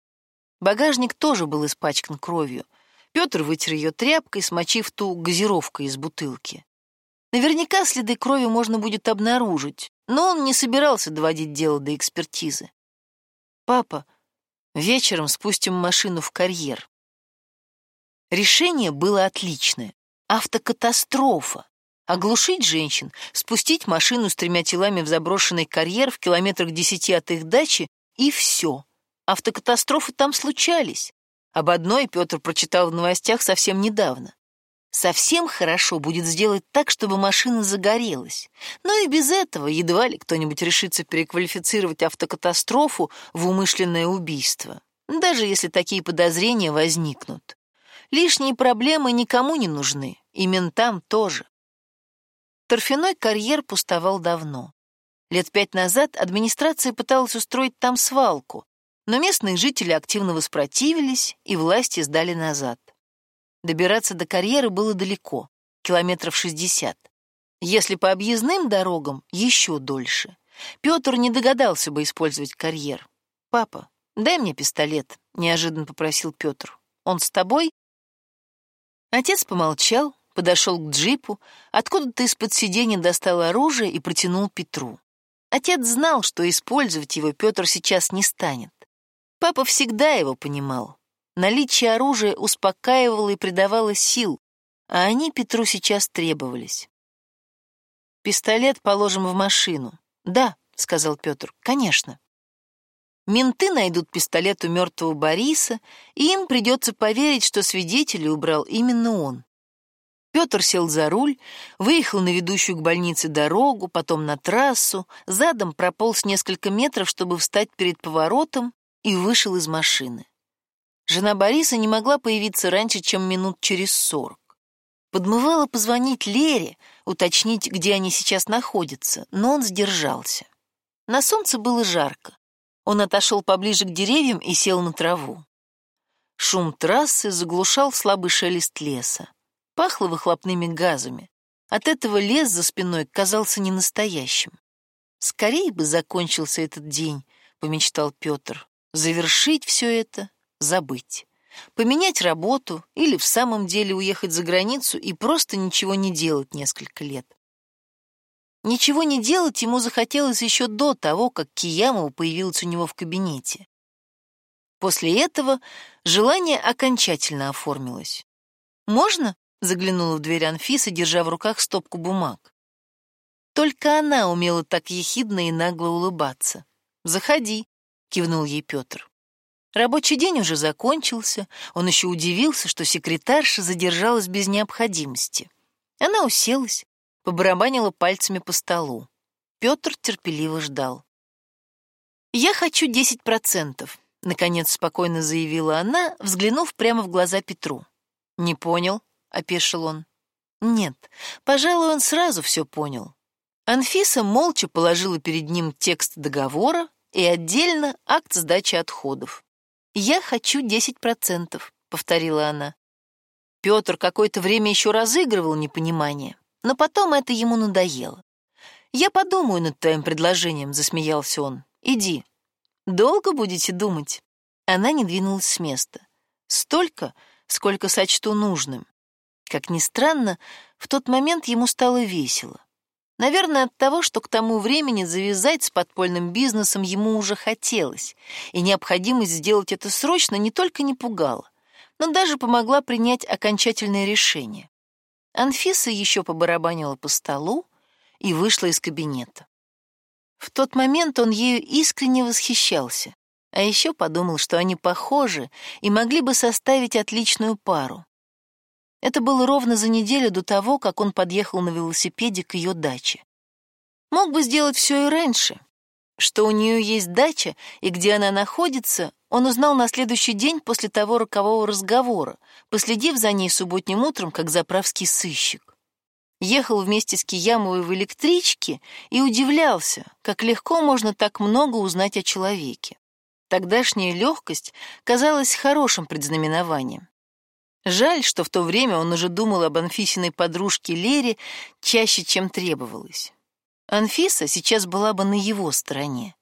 Багажник тоже был испачкан кровью. Петр вытер ее тряпкой, смочив ту газировкой из бутылки. Наверняка следы крови можно будет обнаружить, но он не собирался доводить дело до экспертизы. «Папа, вечером спустим машину в карьер». Решение было отличное. Автокатастрофа. Оглушить женщин, спустить машину с тремя телами в заброшенный карьер в километрах десяти от их дачи, и все. Автокатастрофы там случались. Об одной Петр прочитал в новостях совсем недавно. Совсем хорошо будет сделать так, чтобы машина загорелась. Но и без этого едва ли кто-нибудь решится переквалифицировать автокатастрофу в умышленное убийство, даже если такие подозрения возникнут. Лишние проблемы никому не нужны, и ментам тоже. Торфяной карьер пустовал давно. Лет пять назад администрация пыталась устроить там свалку, но местные жители активно воспротивились, и власти сдали назад. Добираться до карьера было далеко, километров 60. Если по объездным дорогам, еще дольше. Петр не догадался бы использовать карьер. «Папа, дай мне пистолет», — неожиданно попросил Петр. «Он с тобой?» Отец помолчал, подошел к джипу, откуда-то из-под сиденья достал оружие и протянул Петру. Отец знал, что использовать его Петр сейчас не станет. Папа всегда его понимал. Наличие оружия успокаивало и придавало сил, а они Петру сейчас требовались. «Пистолет положим в машину». «Да», — сказал Петр, — «конечно». Менты найдут пистолет у мертвого Бориса, и им придется поверить, что свидетеля убрал именно он. Петр сел за руль, выехал на ведущую к больнице дорогу, потом на трассу, задом прополз несколько метров, чтобы встать перед поворотом, и вышел из машины. Жена Бориса не могла появиться раньше, чем минут через сорок. Подмывала позвонить Лере, уточнить, где они сейчас находятся, но он сдержался. На солнце было жарко. Он отошел поближе к деревьям и сел на траву. Шум трассы заглушал слабый шелест леса. Пахло выхлопными газами. От этого лес за спиной казался ненастоящим. «Скорее бы закончился этот день», — помечтал Петр. «Завершить все это, забыть. Поменять работу или в самом деле уехать за границу и просто ничего не делать несколько лет». Ничего не делать ему захотелось еще до того, как Киямова появилась у него в кабинете. После этого желание окончательно оформилось. «Можно?» заглянула в дверь Анфиса, держа в руках стопку бумаг. Только она умела так ехидно и нагло улыбаться. «Заходи», — кивнул ей Петр. Рабочий день уже закончился, он еще удивился, что секретарша задержалась без необходимости. Она уселась, побарабанила пальцами по столу. Петр терпеливо ждал. «Я хочу десять процентов», — наконец спокойно заявила она, взглянув прямо в глаза Петру. «Не понял», опешил он. Нет, пожалуй, он сразу все понял. Анфиса молча положила перед ним текст договора и отдельно акт сдачи отходов. «Я хочу 10%, — повторила она. Петр какое-то время еще разыгрывал непонимание, но потом это ему надоело. «Я подумаю над твоим предложением», — засмеялся он. «Иди». «Долго будете думать?» Она не двинулась с места. «Столько, сколько сочту нужным. Как ни странно, в тот момент ему стало весело. Наверное, от того, что к тому времени завязать с подпольным бизнесом ему уже хотелось, и необходимость сделать это срочно не только не пугала, но даже помогла принять окончательное решение. Анфиса еще побарабанила по столу и вышла из кабинета. В тот момент он ею искренне восхищался, а еще подумал, что они похожи и могли бы составить отличную пару. Это было ровно за неделю до того, как он подъехал на велосипеде к ее даче. Мог бы сделать все и раньше. Что у нее есть дача и где она находится, он узнал на следующий день после того рокового разговора, последив за ней субботним утром, как заправский сыщик. Ехал вместе с Киямовой в электричке и удивлялся, как легко можно так много узнать о человеке. Тогдашняя легкость казалась хорошим предзнаменованием. Жаль, что в то время он уже думал об Анфисиной подружке Лере чаще, чем требовалось. Анфиса сейчас была бы на его стороне,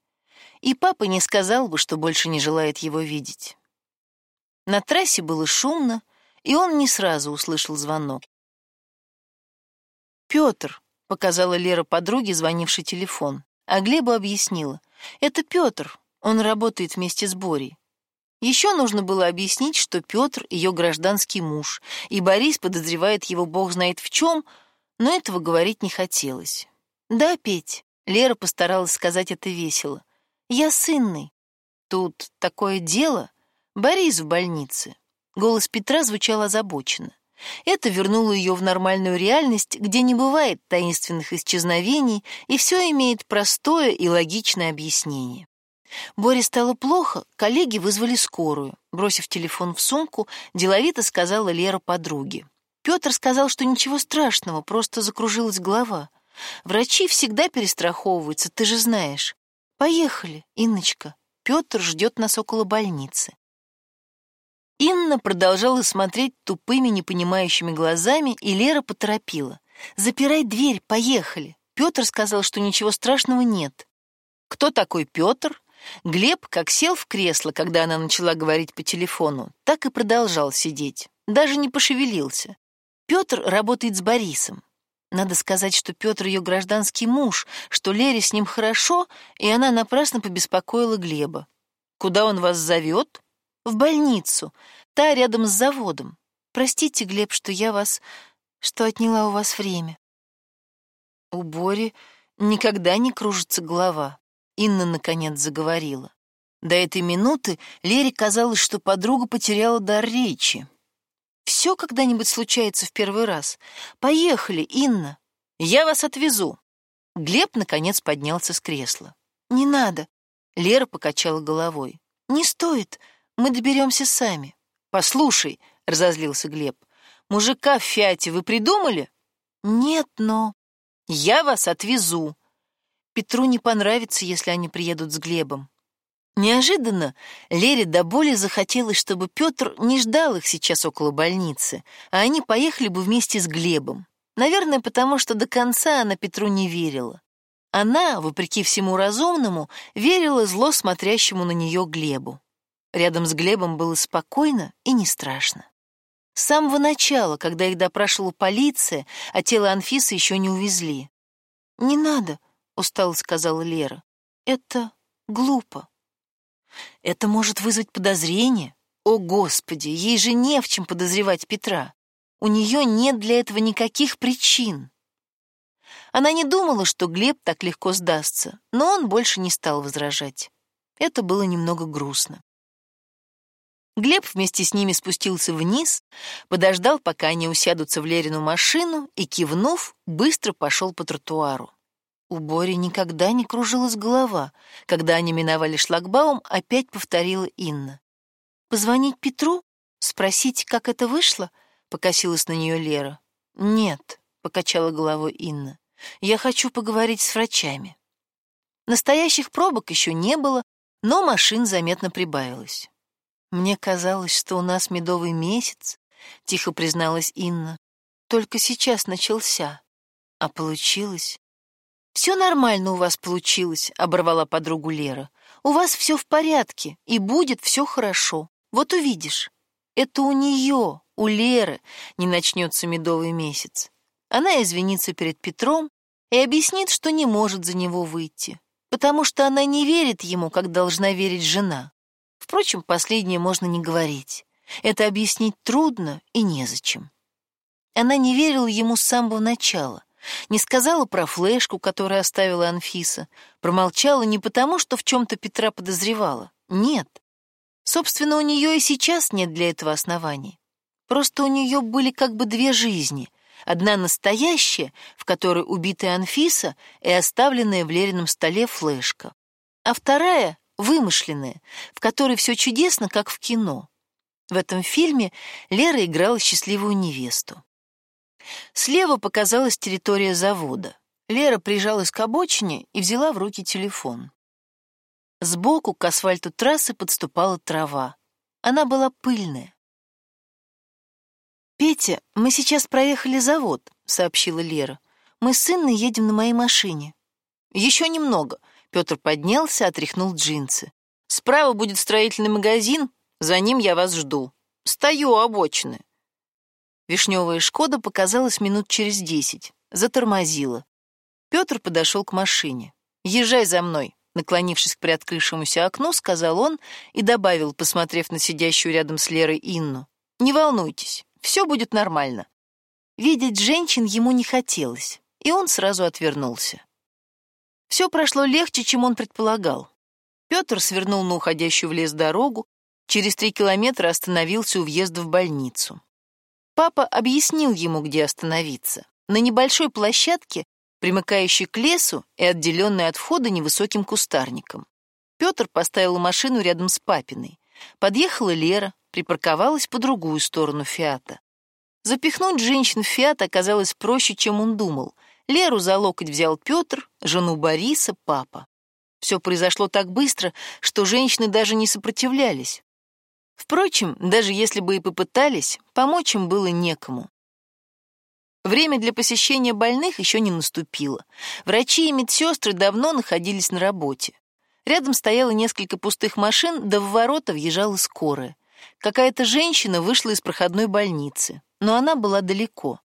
и папа не сказал бы, что больше не желает его видеть. На трассе было шумно, и он не сразу услышал звонок. «Петр», — показала Лера подруге звонивший телефон, а Глеба объяснила. «Это Петр, он работает вместе с Борей». Еще нужно было объяснить, что Петр — ее гражданский муж, и Борис подозревает его бог знает в чем, но этого говорить не хотелось. «Да, Петь», — Лера постаралась сказать это весело, — «я сынный. Тут такое дело. Борис в больнице». Голос Петра звучал озабоченно. Это вернуло ее в нормальную реальность, где не бывает таинственных исчезновений, и все имеет простое и логичное объяснение. Боре стало плохо, коллеги вызвали скорую. Бросив телефон в сумку, деловито сказала Лера подруге. Петр сказал, что ничего страшного, просто закружилась голова. Врачи всегда перестраховываются, ты же знаешь. Поехали, Инночка. Петр ждет нас около больницы. Инна продолжала смотреть тупыми, непонимающими глазами, и Лера поторопила. «Запирай дверь, поехали!» Петр сказал, что ничего страшного нет. Кто такой Петр? Глеб, как сел в кресло, когда она начала говорить по телефону, так и продолжал сидеть, даже не пошевелился. Петр работает с Борисом. Надо сказать, что Петр ее гражданский муж, что Лере с ним хорошо, и она напрасно побеспокоила Глеба. Куда он вас зовет? В больницу. Та рядом с заводом. Простите, Глеб, что я вас... что отняла у вас время. У Бори никогда не кружится голова. Инна, наконец, заговорила. До этой минуты Лере казалось, что подруга потеряла дар речи. «Все когда-нибудь случается в первый раз. Поехали, Инна. Я вас отвезу». Глеб, наконец, поднялся с кресла. «Не надо», — Лера покачала головой. «Не стоит. Мы доберемся сами». «Послушай», — разозлился Глеб, — «мужика в Фиате вы придумали?» «Нет, но...» «Я вас отвезу», Петру не понравится, если они приедут с Глебом. Неожиданно Лере до боли захотелось, чтобы Петр не ждал их сейчас около больницы, а они поехали бы вместе с Глебом. Наверное, потому что до конца она Петру не верила. Она, вопреки всему разумному, верила зло смотрящему на нее Глебу. Рядом с Глебом было спокойно и не страшно. С самого начала, когда их допрашивала полиция, а тело Анфисы еще не увезли. «Не надо», — устало сказала Лера. «Это глупо. Это может вызвать подозрение. О, Господи, ей же не в чем подозревать Петра. У нее нет для этого никаких причин». Она не думала, что Глеб так легко сдастся, но он больше не стал возражать. Это было немного грустно. Глеб вместе с ними спустился вниз, подождал, пока они усядутся в Лерину машину и, кивнув, быстро пошел по тротуару. У Бори никогда не кружилась голова. Когда они миновали шлагбаум, опять повторила Инна. «Позвонить Петру? Спросить, как это вышло?» — покосилась на нее Лера. «Нет», — покачала головой Инна. «Я хочу поговорить с врачами». Настоящих пробок еще не было, но машин заметно прибавилось. «Мне казалось, что у нас медовый месяц», — тихо призналась Инна. «Только сейчас начался. А получилось «Все нормально у вас получилось», — оборвала подругу Лера. «У вас все в порядке, и будет все хорошо. Вот увидишь. Это у нее, у Леры, не начнется медовый месяц. Она извинится перед Петром и объяснит, что не может за него выйти, потому что она не верит ему, как должна верить жена. Впрочем, последнее можно не говорить. Это объяснить трудно и незачем. Она не верила ему с самого начала — не сказала про флешку, которую оставила Анфиса. Промолчала не потому, что в чем-то Петра подозревала. Нет. Собственно, у нее и сейчас нет для этого оснований. Просто у нее были как бы две жизни. Одна настоящая, в которой убитая Анфиса и оставленная в Лерином столе флешка. А вторая — вымышленная, в которой все чудесно, как в кино. В этом фильме Лера играла счастливую невесту. Слева показалась территория завода. Лера прижалась к обочине и взяла в руки телефон. Сбоку к асфальту трассы подступала трава. Она была пыльная. «Петя, мы сейчас проехали завод», — сообщила Лера. «Мы с Инной едем на моей машине». «Еще немного». Петр поднялся, отряхнул джинсы. «Справа будет строительный магазин, за ним я вас жду. Стою у обочины. Вишневая «Шкода» показалась минут через десять. Затормозила. Петр подошел к машине. «Езжай за мной», — наклонившись к приоткрывшемуся окну, сказал он и добавил, посмотрев на сидящую рядом с Лерой Инну. «Не волнуйтесь, все будет нормально». Видеть женщин ему не хотелось, и он сразу отвернулся. Все прошло легче, чем он предполагал. Петр свернул на уходящую в лес дорогу, через три километра остановился у въезда в больницу. Папа объяснил ему, где остановиться. На небольшой площадке, примыкающей к лесу и отделенной от входа невысоким кустарником. Петр поставил машину рядом с папиной. Подъехала Лера, припарковалась по другую сторону Фиата. Запихнуть женщин в Фиат оказалось проще, чем он думал. Леру за локоть взял Петр, жену Бориса — папа. Все произошло так быстро, что женщины даже не сопротивлялись. Впрочем, даже если бы и попытались, помочь им было некому. Время для посещения больных еще не наступило. Врачи и медсестры давно находились на работе. Рядом стояло несколько пустых машин, да в ворота въезжала скорая. Какая-то женщина вышла из проходной больницы, но она была далеко.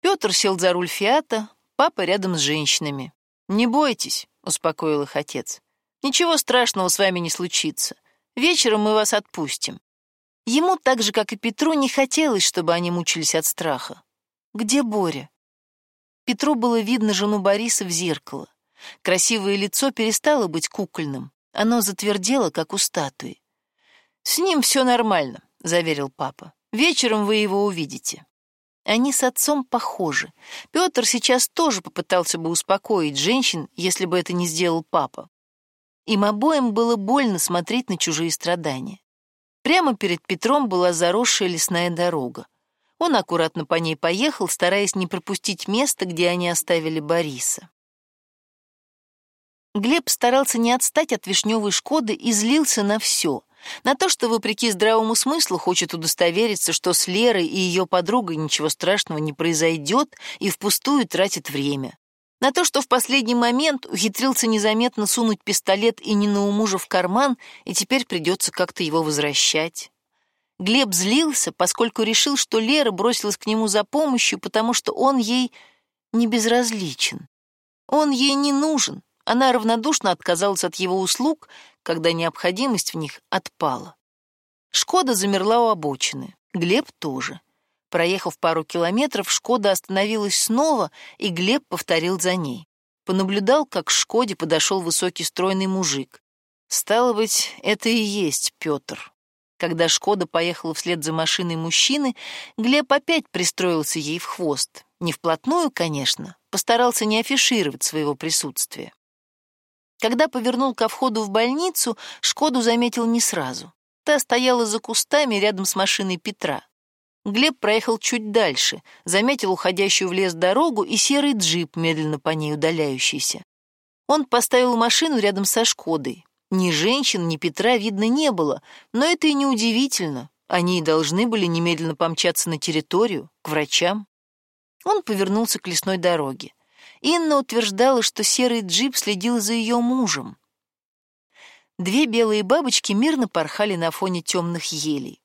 Петр сел за руль «Фиата», папа рядом с женщинами. «Не бойтесь», — успокоил их отец. «Ничего страшного с вами не случится. Вечером мы вас отпустим». Ему, так же, как и Петру, не хотелось, чтобы они мучились от страха. «Где Боря?» Петру было видно жену Бориса в зеркало. Красивое лицо перестало быть кукольным. Оно затвердело, как у статуи. «С ним все нормально», — заверил папа. «Вечером вы его увидите». Они с отцом похожи. Петр сейчас тоже попытался бы успокоить женщин, если бы это не сделал папа. Им обоим было больно смотреть на чужие страдания. Прямо перед Петром была заросшая лесная дорога. Он аккуратно по ней поехал, стараясь не пропустить место, где они оставили Бориса. Глеб старался не отстать от вишневой «Шкоды» и злился на все. На то, что, вопреки здравому смыслу, хочет удостовериться, что с Лерой и ее подругой ничего страшного не произойдет и впустую тратит время. На то, что в последний момент ухитрился незаметно сунуть пистолет и не на у мужа в карман, и теперь придется как-то его возвращать. Глеб злился, поскольку решил, что Лера бросилась к нему за помощью, потому что он ей не безразличен. Он ей не нужен, она равнодушно отказалась от его услуг, когда необходимость в них отпала. Шкода замерла у обочины, Глеб тоже. Проехав пару километров, Шкода остановилась снова, и Глеб повторил за ней. Понаблюдал, как к Шкоде подошел высокий стройный мужик. Стало быть, это и есть Петр. Когда Шкода поехала вслед за машиной мужчины, Глеб опять пристроился ей в хвост. Не вплотную, конечно, постарался не афишировать своего присутствия. Когда повернул ко входу в больницу, Шкоду заметил не сразу. Та стояла за кустами рядом с машиной Петра. Глеб проехал чуть дальше, заметил уходящую в лес дорогу и серый джип, медленно по ней удаляющийся. Он поставил машину рядом со Шкодой. Ни женщин, ни Петра видно не было, но это и не удивительно. Они и должны были немедленно помчаться на территорию, к врачам. Он повернулся к лесной дороге. Инна утверждала, что серый джип следил за ее мужем. Две белые бабочки мирно порхали на фоне темных елей.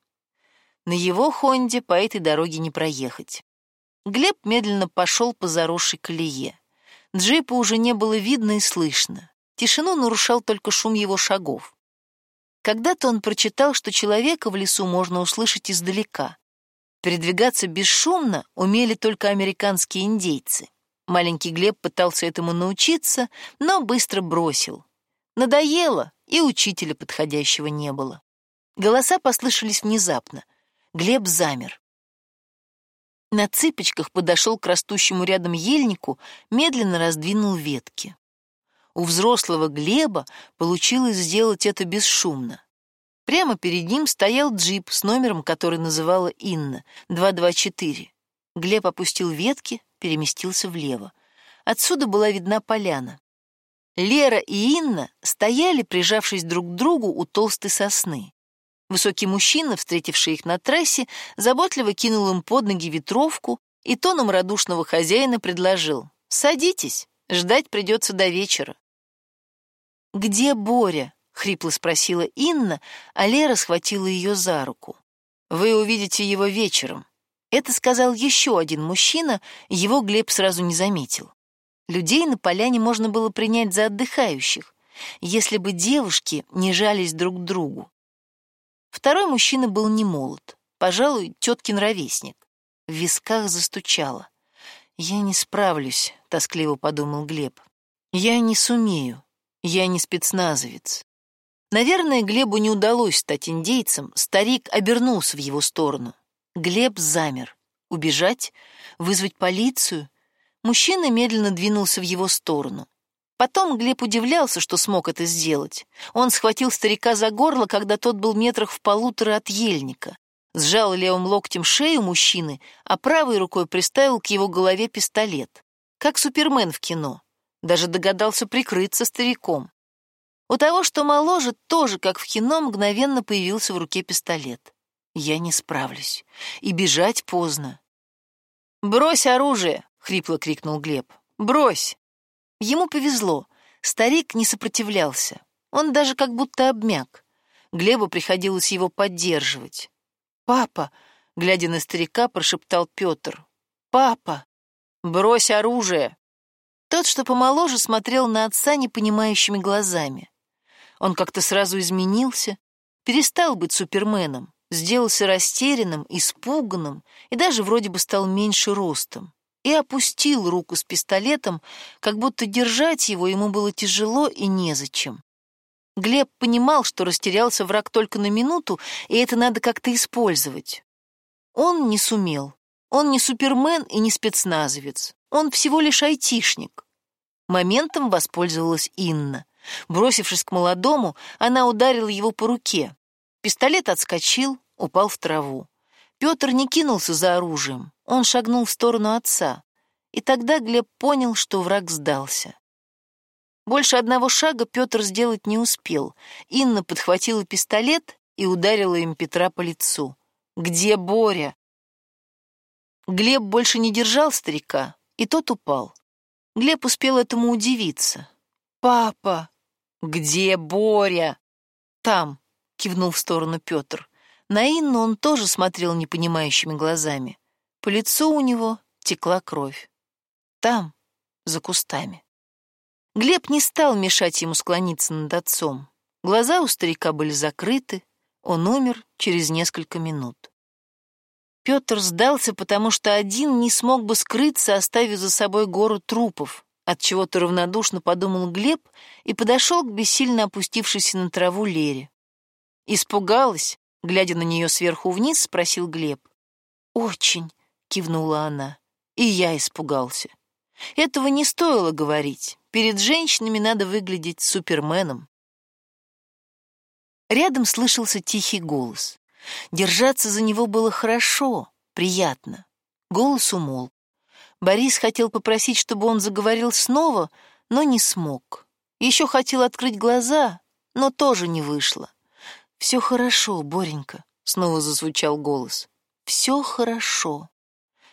На его Хонде по этой дороге не проехать. Глеб медленно пошел по заросшей колее. Джипа уже не было видно и слышно. Тишину нарушал только шум его шагов. Когда-то он прочитал, что человека в лесу можно услышать издалека. Передвигаться бесшумно умели только американские индейцы. Маленький Глеб пытался этому научиться, но быстро бросил. Надоело, и учителя подходящего не было. Голоса послышались внезапно. Глеб замер. На цыпочках подошел к растущему рядом ельнику, медленно раздвинул ветки. У взрослого Глеба получилось сделать это бесшумно. Прямо перед ним стоял джип с номером, который называла Инна, 224. Глеб опустил ветки, переместился влево. Отсюда была видна поляна. Лера и Инна стояли, прижавшись друг к другу у толстой сосны. Высокий мужчина, встретивший их на трассе, заботливо кинул им под ноги ветровку и тоном радушного хозяина предложил «Садитесь, ждать придется до вечера». «Где Боря?» — хрипло спросила Инна, а Лера схватила ее за руку. «Вы увидите его вечером», это сказал еще один мужчина, его Глеб сразу не заметил. Людей на поляне можно было принять за отдыхающих, если бы девушки не жались друг к другу. Второй мужчина был не молод, пожалуй, теткин ровесник. В висках застучало. «Я не справлюсь», — тоскливо подумал Глеб. «Я не сумею. Я не спецназовец». Наверное, Глебу не удалось стать индейцем, старик обернулся в его сторону. Глеб замер. Убежать? Вызвать полицию? Мужчина медленно двинулся в его сторону. Потом Глеб удивлялся, что смог это сделать. Он схватил старика за горло, когда тот был метрах в полутора от ельника. Сжал левым локтем шею мужчины, а правой рукой приставил к его голове пистолет. Как Супермен в кино. Даже догадался прикрыться стариком. У того, что моложе, тоже, как в кино, мгновенно появился в руке пистолет. Я не справлюсь. И бежать поздно. «Брось оружие!» — хрипло крикнул Глеб. «Брось!» Ему повезло. Старик не сопротивлялся. Он даже как будто обмяк. Глебу приходилось его поддерживать. «Папа!» — глядя на старика, прошептал Петр. «Папа! Брось оружие!» Тот, что помоложе, смотрел на отца непонимающими глазами. Он как-то сразу изменился, перестал быть суперменом, сделался растерянным, испуганным и даже вроде бы стал меньше ростом. И опустил руку с пистолетом, как будто держать его ему было тяжело и незачем. Глеб понимал, что растерялся враг только на минуту, и это надо как-то использовать. Он не сумел. Он не супермен и не спецназовец. Он всего лишь айтишник. Моментом воспользовалась Инна. Бросившись к молодому, она ударила его по руке. Пистолет отскочил, упал в траву. Петр не кинулся за оружием, он шагнул в сторону отца. И тогда Глеб понял, что враг сдался. Больше одного шага Петр сделать не успел. Инна подхватила пистолет и ударила им Петра по лицу. «Где Боря?» Глеб больше не держал старика, и тот упал. Глеб успел этому удивиться. «Папа!» «Где Боря?» «Там», — кивнул в сторону Петр. На Инну он тоже смотрел непонимающими глазами. По лицу у него текла кровь. Там, за кустами. Глеб не стал мешать ему склониться над отцом. Глаза у старика были закрыты, он умер через несколько минут. Петр сдался, потому что один не смог бы скрыться, оставив за собой гору трупов, от чего то равнодушно подумал Глеб и подошел к бессильно опустившейся на траву Лере. Испугалась, глядя на нее сверху вниз, спросил Глеб. «Очень», — кивнула она, — «и я испугался. Этого не стоило говорить. Перед женщинами надо выглядеть суперменом». Рядом слышался тихий голос. Держаться за него было хорошо, приятно. Голос умолк. Борис хотел попросить, чтобы он заговорил снова, но не смог. Еще хотел открыть глаза, но тоже не вышло. «Все хорошо, Боренька», — снова зазвучал голос. «Все хорошо».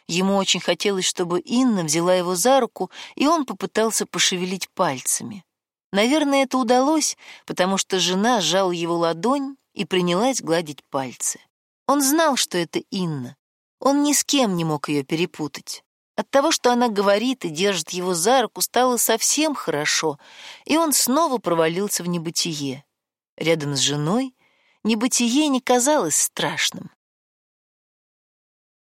Ему очень хотелось, чтобы Инна взяла его за руку, и он попытался пошевелить пальцами. Наверное, это удалось, потому что жена сжала его ладонь и принялась гладить пальцы. Он знал, что это Инна. Он ни с кем не мог ее перепутать. От того, что она говорит и держит его за руку, стало совсем хорошо, и он снова провалился в небытие. Рядом с женой небытие не казалось страшным.